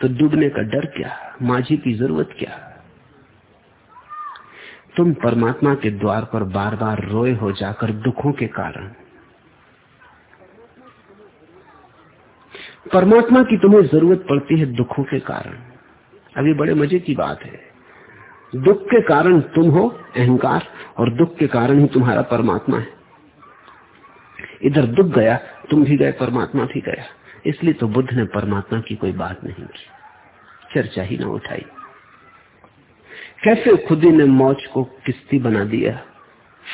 [SPEAKER 2] तो डूबने का डर क्या? माझी की ज़रूरत क्या? तुम परमात्मा के द्वार पर बार बार रोए हो जाकर दुखों के कारण। परमात्मा की तुम्हें ज़रूरत पड़ती है दुखों के कारण। अभी बड़े मज़े की बात है। दुख के कारण तुम हो, अहंकार, और दुख के कारण ही तुम्हारा परमात्मा है। इधर दुख गया, तुम भी गए, परमात्मा भी गया। इसलिए तो बुद्ध ने परमात्मा की कोई बात नहीं की। चर्चा ही ना उठाई। कैसे खुदी ने मौज को किस्ती बना दिया?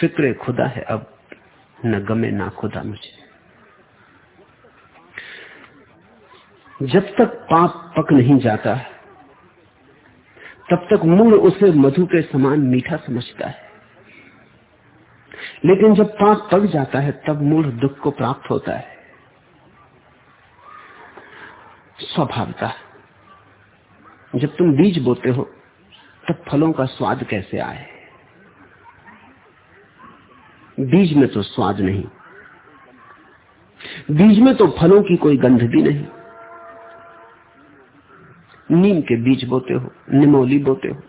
[SPEAKER 2] फ़िक्र खुदा है अब, न गमे ना खुदा मुझे। जब तक पाप पक नहीं जाता, तब तक मूल उसे मधु के समान मीठा समझता है। लेकिन जब पाप पक जाता है, तब मूल दुख को प्राप्त होता है। स्वभावता, जब तुम बीज बोते हो तब फलों का स्वाद कैसे आए? बीज में तो स्वाद नहीं। बीज में तो फलों की कोई गंध भी नहीं। नीम के बीज बोते हो, निमोली बोते हो।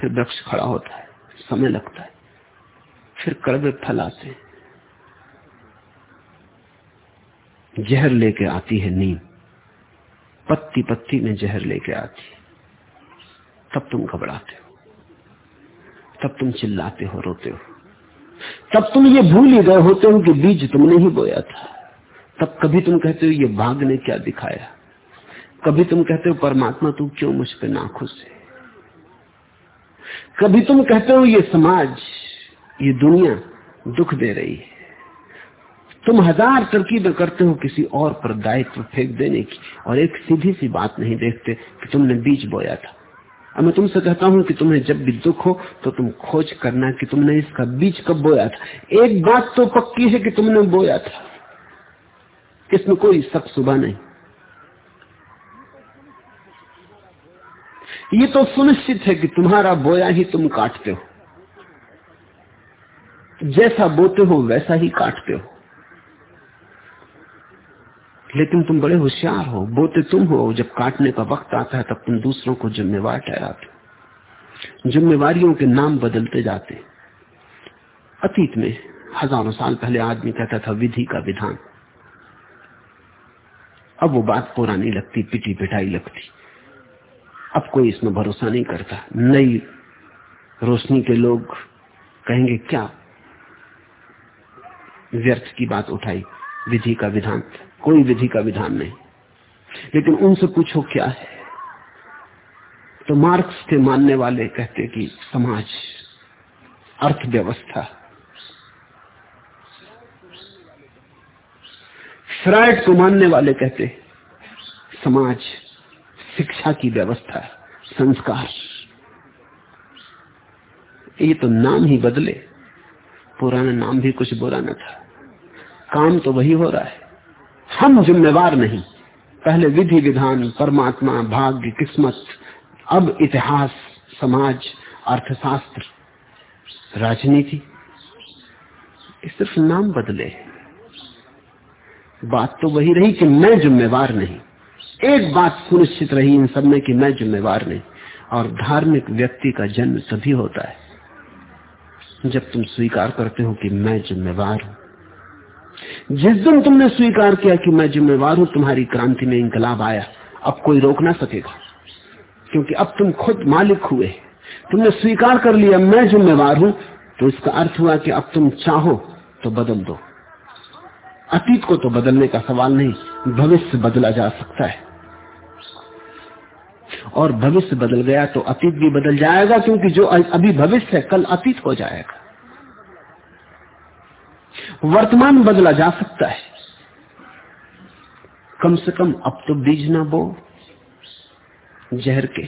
[SPEAKER 2] फिर वृक्ष खड़ा होता है, समय लगता है। फिर कड़वे फल आते जहर लेके आती है नीम। पत्ती पत्ती में जहर लेके आती तब तुम घबराते हो। तब तुम चिल्लाते हो, रोते हो। तब तुम ये भूल ही गए होते हो कि बीज तुमने ही बोया था। तब कभी तुम कहते हो, ये भाग ने क्या दिखाया? कभी तुम कहते हो, परमात्मा तू क्यों मुझ पर नाखुश है कभी तुम कहते हो, ये समाज, ये दुनिया दुख दे रही है। तुम हज़ार तरकीबें करते हो किसी और पर दायित्व फेंक देने की और एक सीधी सी बात नहीं देखते कि तुमने बीज बोया था। अब मैं तुमसे कहता हूँ कि तुम्हें जब भी दुख हो तो तुम खोज करना कि तुमने इसका बीज कब बोया था। एक बात तो पक्की है कि तुमने बोया था। इसमें कोई शक सुबह नहीं। ये तो सुनिश्चित है कि तुम्हारा बोया ही तुम काटते हो। जैसा बोते हो वैसा ही काटते हो। लेकिन तुम बड़े होशियार हो, बोते तुम हो जब काटने का वक्त आता है तब तुम दूसरों को जिम्मेवार ठहराते जिम्मेवारियों के नाम बदलते जाते अतीत में हज़ारों साल पहले आदमी कहता था, विधि का विधान। अब वो बात पुरानी लगती, पिटी पिटाई लगती। अब कोई इसमें भरोसा नहीं करता। नई रोशनी के लोग कहेंगे, क्या व्यर्थ की बात उठाई, विधि का विधान? कोई विधि का विधान नहीं। लेकिन उनसे पूछो क्या है? तो मार्क्स के मानने वाले कहते कि समाज, अर्थव्यवस्था। फ्राइड को मानने वाले कहते समाज, शिक्षा की व्यवस्था, संस्कार। ये तो नाम ही बदले। पुराना नाम भी कुछ बुरा न था। काम तो वही हो रहा है। हम जिम्मेवार नहीं। पहले विधि विधान, परमात्मा, भाग्य, किस्मत, अब इतिहास, समाज, अर्थशास्त्र, राजनीति सिर्फ़ नाम बदले बात तो वही रही कि मैं जिम्मेवार नहीं। एक बात सुनिश्चित रही इन सब में कि मैं जिम्मेवार नहीं, और धार्मिक व्यक्ति का जन्म तभी होता है जब तुम स्वीकार करते हो कि मैं जिम्मेवार हूँ। जिस दिन तुमने स्वीकार किया कि मैं जिम्मेवार हूँ, तुम्हारी क्रांति में इंकलाब आया। अब कोई रोक ना सकेगा, क्योंकि अब तुम खुद मालिक हुए। तुमने स्वीकार कर लिया, मैं जिम्मेवार हूँ। तो इसका अर्थ हुआ कि अब तुम चाहो तो बदल दो। अतीत को तो बदलने का सवाल नहीं, भविष्य बदला जा सकता है। और भविष्य बदल गया तो अतीत भी बदल जाएगा, क्योंकि जो अभी भविष्य है, कल अतीत हो जाएगा। वर्तमान बदला जा सकता है। कम से कम अब तो बीज ना बो, जहर के।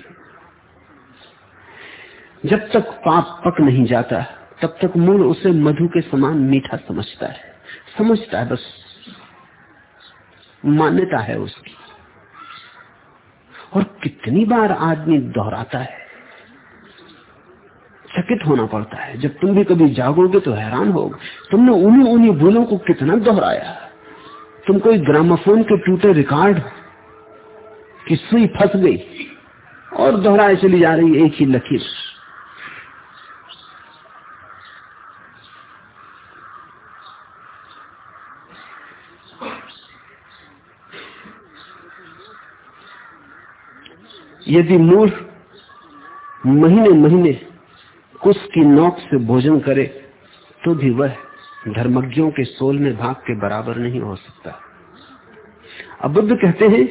[SPEAKER 2] जब तक पाप पक नहीं जाता, तब तक मूल उसे मधु के समान मीठा समझता है। समझता है बस। मान्यता है उसकी। और कितनी बार आदमी दोहराता है। चकित होना पड़ता है। जब तुम भी कभी जागोगे तो हैरान होगे। तुमने उन्हीं उन्हीं भूलों को कितना दोहराया तुम कोई ग्रामाफोन के टूटे रिकॉर्ड की सुई फंस गई और दोहराए चली जा रही एक ही लकीर। यदि मूल महीने महीने कुछ की नोक से भोजन करे तो भी वह धर्मज्ञों के सोलने भाग के बराबर नहीं हो सकता। अब बुद्ध कहते हैं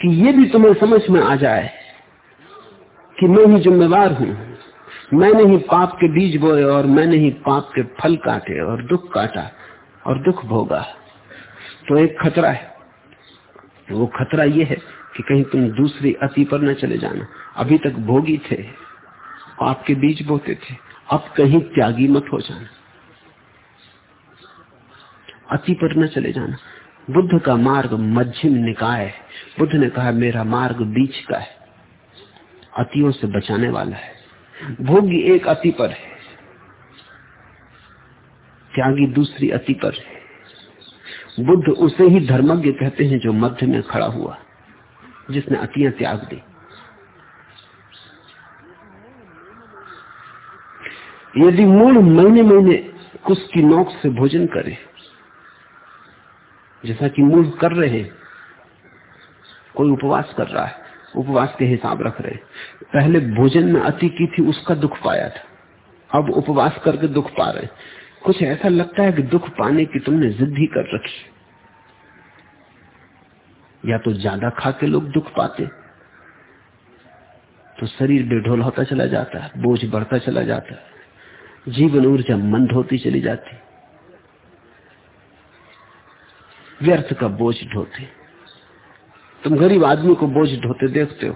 [SPEAKER 2] कि ये भी तुम्हें समझ में आ जाए कि मैं ही जिम्मेवार हूँ। मैंने ही पाप के बीज बोए और मैंने ही पाप के फल काटे और दुख काटा और दुख भोगा। तो एक खतरा है। वो खतरा ये है कि कहीं तुम दूसरी अति पर न चले जाना। अभी तक भोगी थे। आपके बीज बोते थे, अब कहीं त्यागी मत हो जाना। अति पर न चले जाना। बुद्ध का मार्ग मध्यम निकाय है। बुद्ध ने कहा, मेरा मार्ग बीच का है। अतियों से बचाने वाला है। भोगी एक अति पर है। त्यागी दूसरी अति पर है। बुद्ध उसे ही धर्मज्ञ कहते हैं जो मध्य में खड़ा हुआ, जिसने अतियाँ त्याग दी। यदि मूल महीने महीने कुछ की नोक से भोजन करे, जैसा कि मूल कर रहे हैं, कोई उपवास कर रहा है, उपवास के हिसाब रख रहे पहले भोजन में अति की थी, उसका दुख पाया था। अब उपवास करके दुख पा रहे कुछ ऐसा लगता है कि दुख पाने की तुमने जिद ही कर रखी या तो ज़्यादा खा के लोग दुख पाते तो शरीर बेढोल होता चला जाता है, बोझ बढ़ता चला जाता है। जीवन ऊर्जा मंद होती चली जाती। व्यर्थ का बोझ ढोते। तुम गरीब आदमी को बोझ ढोते देखते हो,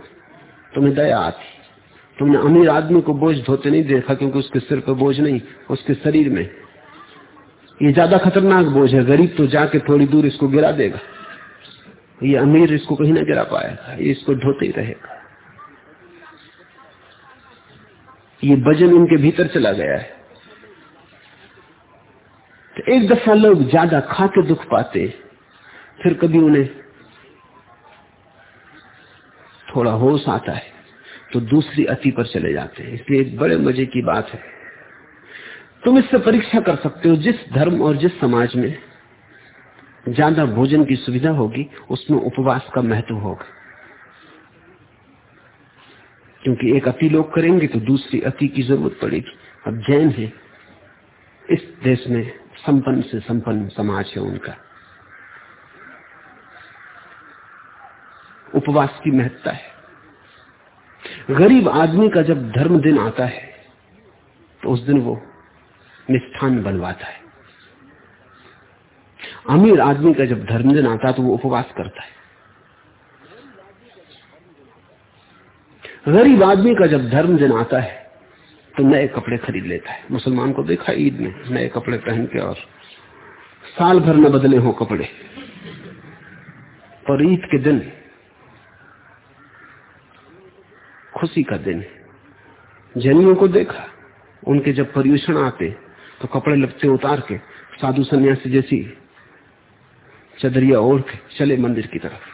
[SPEAKER 2] तुम्हें दया आती। तुमने अमीर आदमी को बोझ ढोते नहीं देखा क्योंकि उसके सिर पर बोझ नहीं, उसके शरीर में। ये ज़्यादा खतरनाक बोझ है, गरीब तो जाके थोड़ी दूर इसको गिरा देगा। ये अमीर इसको कहीं ना गिरा पाएगा, ये इसको ढोते ही रहेगा। ये वज़न उनके भीतर चला गया है। तो एक दफ़ा लोग ज़्यादा खा के दुख पाते, फिर कभी उन्हें थोड़ा होश आता है तो दूसरी अति पर चले जाते हैं। इसलिए एक बड़े मज़े की बात है। तुम इससे परीक्षा कर सकते हो, जिस धर्म और जिस समाज में ज़्यादा भोजन की सुविधा होगी, उसमें उपवास का महत्व होगा। क्योंकि एक अति लोग करेंगे तो दूसरी अति की ज़रूरत पड़ेगी। अब जैन है, इस देश में संपन्न से संपन्न समाज है उनका। उपवास की महत्ता है। गरीब आदमी का जब धर्म दिन आता है तो उस दिन वो निष्ठान बनवाता है। अमीर आदमी का जब धर्म दिन आता है तो वो उपवास करता है। गरीब आदमी का जब धर्म दिन आता है तो नए कपड़े खरीद लेता है। मुसलमान को देखा ईद में, नए कपड़े पहन के और साल भर न बदले हो कपड़े। और ईद के दिन, खुशी का दिन है। जैनियों को देखा, उनके जब पर्यूषण आते तो कपड़े लगते उतार के, साधु सन्यासी जैसी चदरिया ओढ़ के चले मंदिर की तरफ़।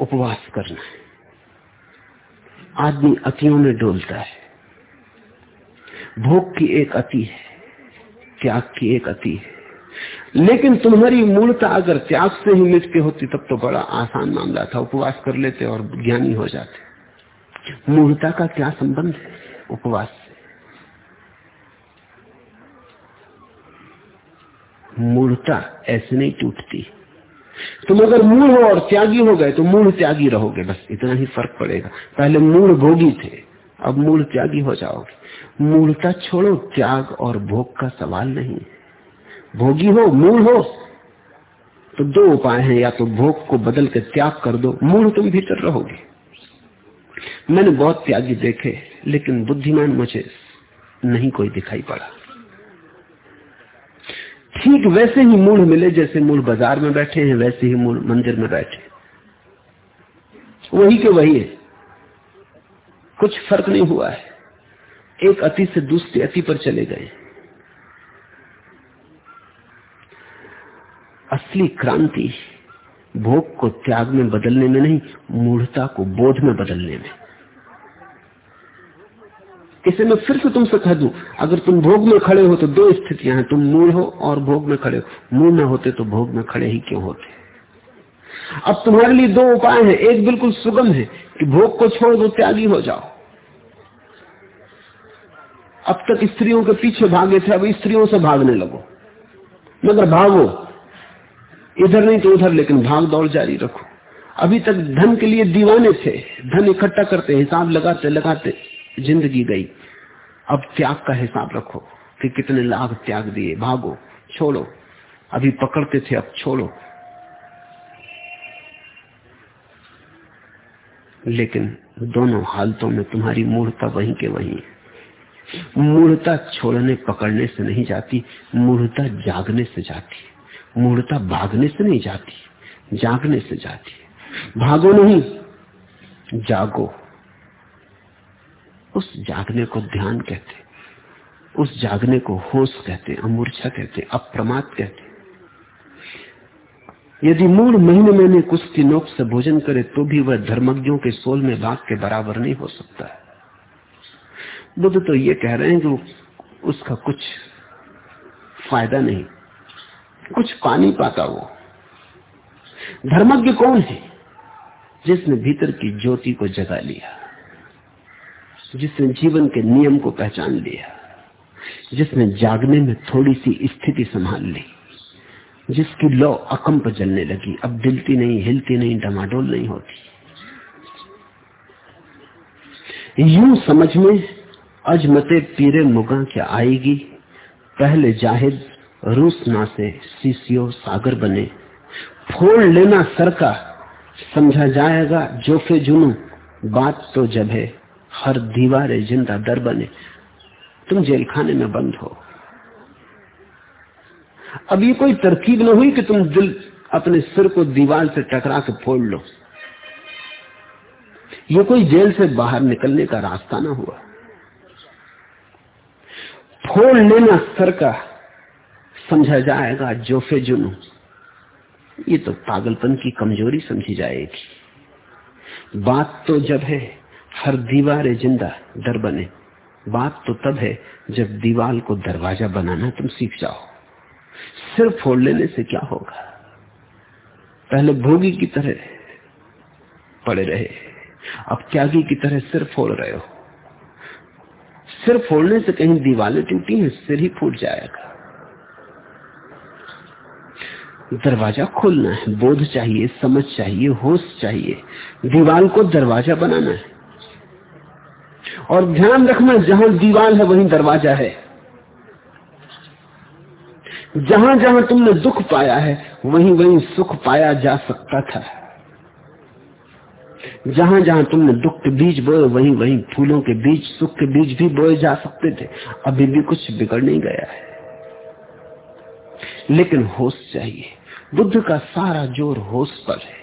[SPEAKER 2] उपवास करना है। आदमी अतियों में डोलता है। भोग की एक अति है, त्याग की एक अति है। लेकिन तुम्हारी मूलता अगर त्याग से ही मिट के होती, तब तो बड़ा आसान मामला था। उपवास कर लेते और ज्ञानी हो जाते। मूलता का क्या संबंध है उपवास से? मूलता ऐसे नहीं टूटती। तुम अगर मूल हो और त्यागी हो गए तो मूल त्यागी रहोगे, बस इतना ही फ़र्क पड़ेगा। पहले मूल भोगी थे, अब मूल त्यागी हो जाओगे। मूलता छोड़ो, त्याग और भोग का सवाल नहीं भोगी हो मूल हो तो दो उपाय हैं, या तो भोग को बदल के त्याग कर दो मूल तुम भीतर रहोगे। मैंने बहुत त्यागी देखे, लेकिन बुद्धिमान मुझे नहीं कोई दिखाई पड़ा। ठीक वैसे ही मूल मिले जैसे मूल बाज़ार में बैठे हैं, वैसे ही मूल मंदिर में बैठे वही के वही है। कुछ फ़र्क नहीं हुआ है। एक अति से दूसरी अति पर चले गए असली क्रांति भोग को त्याग में बदलने में नहीं, मूढ़ता को बोध में बदलने में। इसे मैं फिर से तुमसे कह दू, अगर तुम भोग में खड़े हो तो दो स्थितियाँ हैं, तुम मूल हो और भोग में खड़े हो। मूल न होते तो भोग में खड़े ही क्यों होते? अब तुम्हारे लिए दो उपाय हैं, एक बिल्कुल सुगम है कि भोग को छोड़ दो, त्यागी हो जाओ। अब तक स्त्रियों के पीछे भागे थे, अब स्त्रियों से भागने लगो। मगर भागो, इधर नहीं तो उधर, लेकिन भाग दौड़ जारी रखो। अभी तक धन के लिए दीवाने थे, धन इकट्ठा करते, हिसाब लगाते लगाते। ज़िंदगी गई। अब त्याग का हिसाब रखो कि कितने लाभ त्याग दिए। भागो, छोड़ो। अभी पकड़ते थे, अब छोड़ो। लेकिन दोनों हालतों में तुम्हारी मूर्ता वहीं के वहीं है। मूर्ता छोड़ने, पकड़ने से नहीं जाती मूर्ता जागने से जाती मूर्ता भागने से नहीं जाती, जागने से जाती भागो नहीं, जागो। उस जागने को ध्यान कहते, उस जागने को होश कहते, अमूर्छा कहते, अप्रमाद कहते। यदि मूल महीने महीने कुछ की नोक से भोजन करे तो भी वह धर्मज्ञों के सोल में भाग के बराबर नहीं हो सकता है। बुद्ध तो ये कह रहे हैं कि उसका कुछ फ़ायदा नहीं, कुछ पानी पाता वो। धर्मज्ञ कौन है जिसने भीतर की ज्योति को जगा लिया? जिसने जीवन के नियम को पहचान लिया, जिसने जागने में थोड़ी सी स्थिति संभाल ली, जिसकी लो अकंप जलने लगी। अब दिलती नहीं, हिलती नहीं, डमाडोल नहीं होती। यूँ समझ में अजमते पीरे मुगा क्या आएगी? पहले जाहिद रूस ना से सीसियो सागर बने। फोड़ लेना सर का समझा जाएगा जोफे जुनू, बात तो जब है। हर दीवार ज़िंदा दर बने। तुम जेल खाने में बंद हो। अब ये कोई तरकीब न हुई कि तुम दिल अपने सिर को दीवार से टकरा के फोड़ लो। ये कोई जेल से बाहर निकलने का रास्ता ना हुआ। फोड़ लेना सर का, समझा जाएगा जोफे जुनू। ये तो पागलपन की कमज़ोरी समझी जाएगी। बात तो जब है हर दीवार ज़िंदा, दर बने। बात तो तब है जब दीवार को दरवाज़ा बनाना तुम सीख जाओ। सिर फोड़ लेने से क्या होगा? पहले भोगी की तरह पड़े रहे। अब त्यागी की तरह सिर फोड़ रहे हो। सिर फोड़ने से कहीं दीवारें टूटी हैं, सिर ही फूट जाएगा। दरवाज़ा खोलना है, बोध चाहिए, समझ चाहिए, होश चाहिए। दीवार को दरवाज़ा बनाना है। और ध्यान रखना जहाँ दीवार है वहीं दरवाज़ा है। जहाँ जहाँ तुमने दुख पाया है, वहीं वहीं सुख पाया जा सकता था। जहाँ जहाँ तुमने दुख के बीज बोए, वहीं वहीं फूलों के बीज, सुख के बीज भी बोए जा सकते थे। अभी भी कुछ बिगड़ नहीं गया है। लेकिन होश चाहिए। बुद्ध का सारा ज़ोर होश पर है।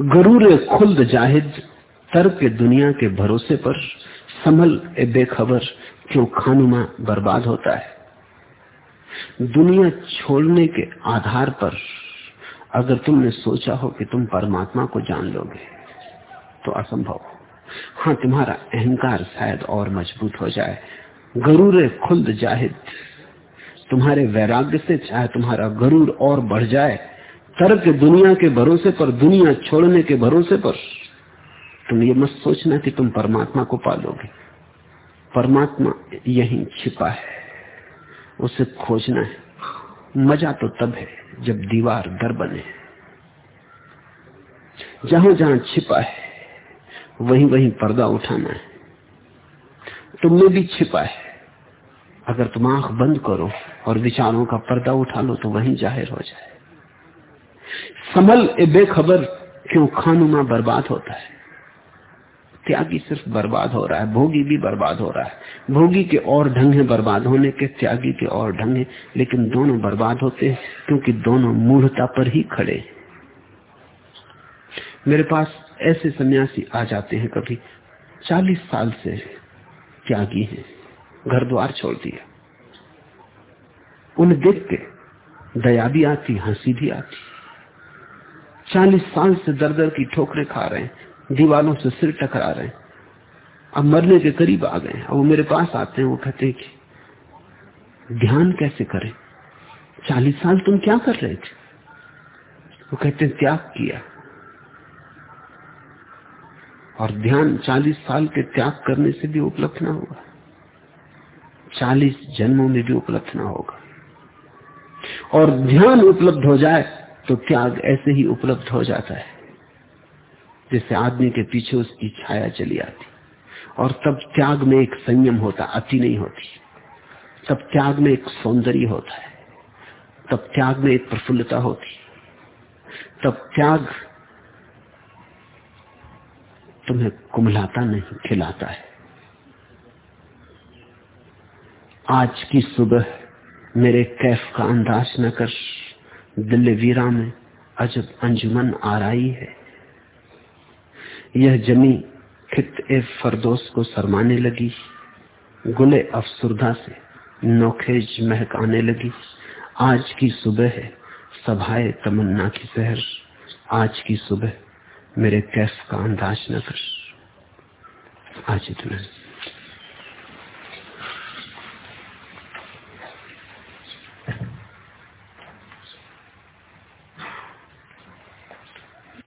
[SPEAKER 2] गरूर खुल्द जाहिद तर्क दुनिया के भरोसे पर, संभल ए बेखबर, क्यों खानुमा बर्बाद होता है? दुनिया छोड़ने के आधार पर, अगर तुमने सोचा हो कि तुम परमात्मा को जान लोगे तो असंभव हाँ तुम्हारा अहंकार शायद और मज़बूत हो जाए। गरूर खुल्द जाहिद, तुम्हारे वैराग्य से चाहे तुम्हारा गरूर और बढ़ जाए तर्क दुनिया के भरोसे पर, दुनिया छोड़ने के भरोसे पर। तुम ये मत सोचना कि तुम परमात्मा को पालोगे। परमात्मा यहीं छिपा है। उसे खोजना है। मज़ा तो तब है जब दीवार दर बने। जहाँ जहाँ छिपा है, वहीं वहीं पर्दा उठाना है। तुम में भी छिपा है। अगर तुम आँख बंद करो और विचारों का पर्दा उठा लो तो वहीं ज़ाहिर हो जाए। संभल ए बेखबर क्यों खानुमा बर्बाद होता है। त्यागी सिर्फ़ बर्बाद हो रहा है, भोगी भी बर्बाद हो रहा है। भोगी के और ढंग है बर्बाद होने के, त्यागी के और ढंग है, लेकिन दोनों बर्बाद होते हैं क्योंकि दोनों मूढ़ता पर ही खड़े मेरे पास ऐसे सन्यासी आ जाते हैं कभी चालीस साल से त्यागी हैं, घर द्वार छोड़ दिया। उन्हें देख के दया भी आती, हँसी भी आती। चालीस साल से दर दर की ठोकरें खा रहे हैं दीवालों से सिर टकरा रहे हैं। अब मरने के करीब आ गए अब वो मेरे पास आते हैं, वो कहते हैं कि, ध्यान कैसे करें? चालीस साल तुम क्या कर रहे थे? वो कहते हैं, त्याग किया। और ध्यान चालीस साल के त्याग करने से भी उपलब्ध ना होगा। चालीस जन्मों में भी उपलब्ध ना होगा। और ध्यान उपलब्ध हो जाए तो त्याग ऐसे ही उपलब्ध हो जाता है जैसे आदमी के पीछे उसकी छाया चली आती। और तब त्याग में एक संयम होता, अति नहीं होती। तब त्याग में एक सौंदर्य होता है। तब त्याग में एक प्रफुल्लता होती। तब त्याग तुम्हें कुमलाता नहीं, खिलाता है। आज की सुबह मेरे कैफ का अंदाज न कर दिल वीरा में अजब अंजुमन आ रही है। यह जमी खित ए फरदोस को शरमाने लगी। गुले अफसुरदा से नोखेज महक आने लगी। आज की सुबह है, सभाए तमन्ना की शहर आज की सुबह, मेरे कैफ का अंदाज न कर। आज इतना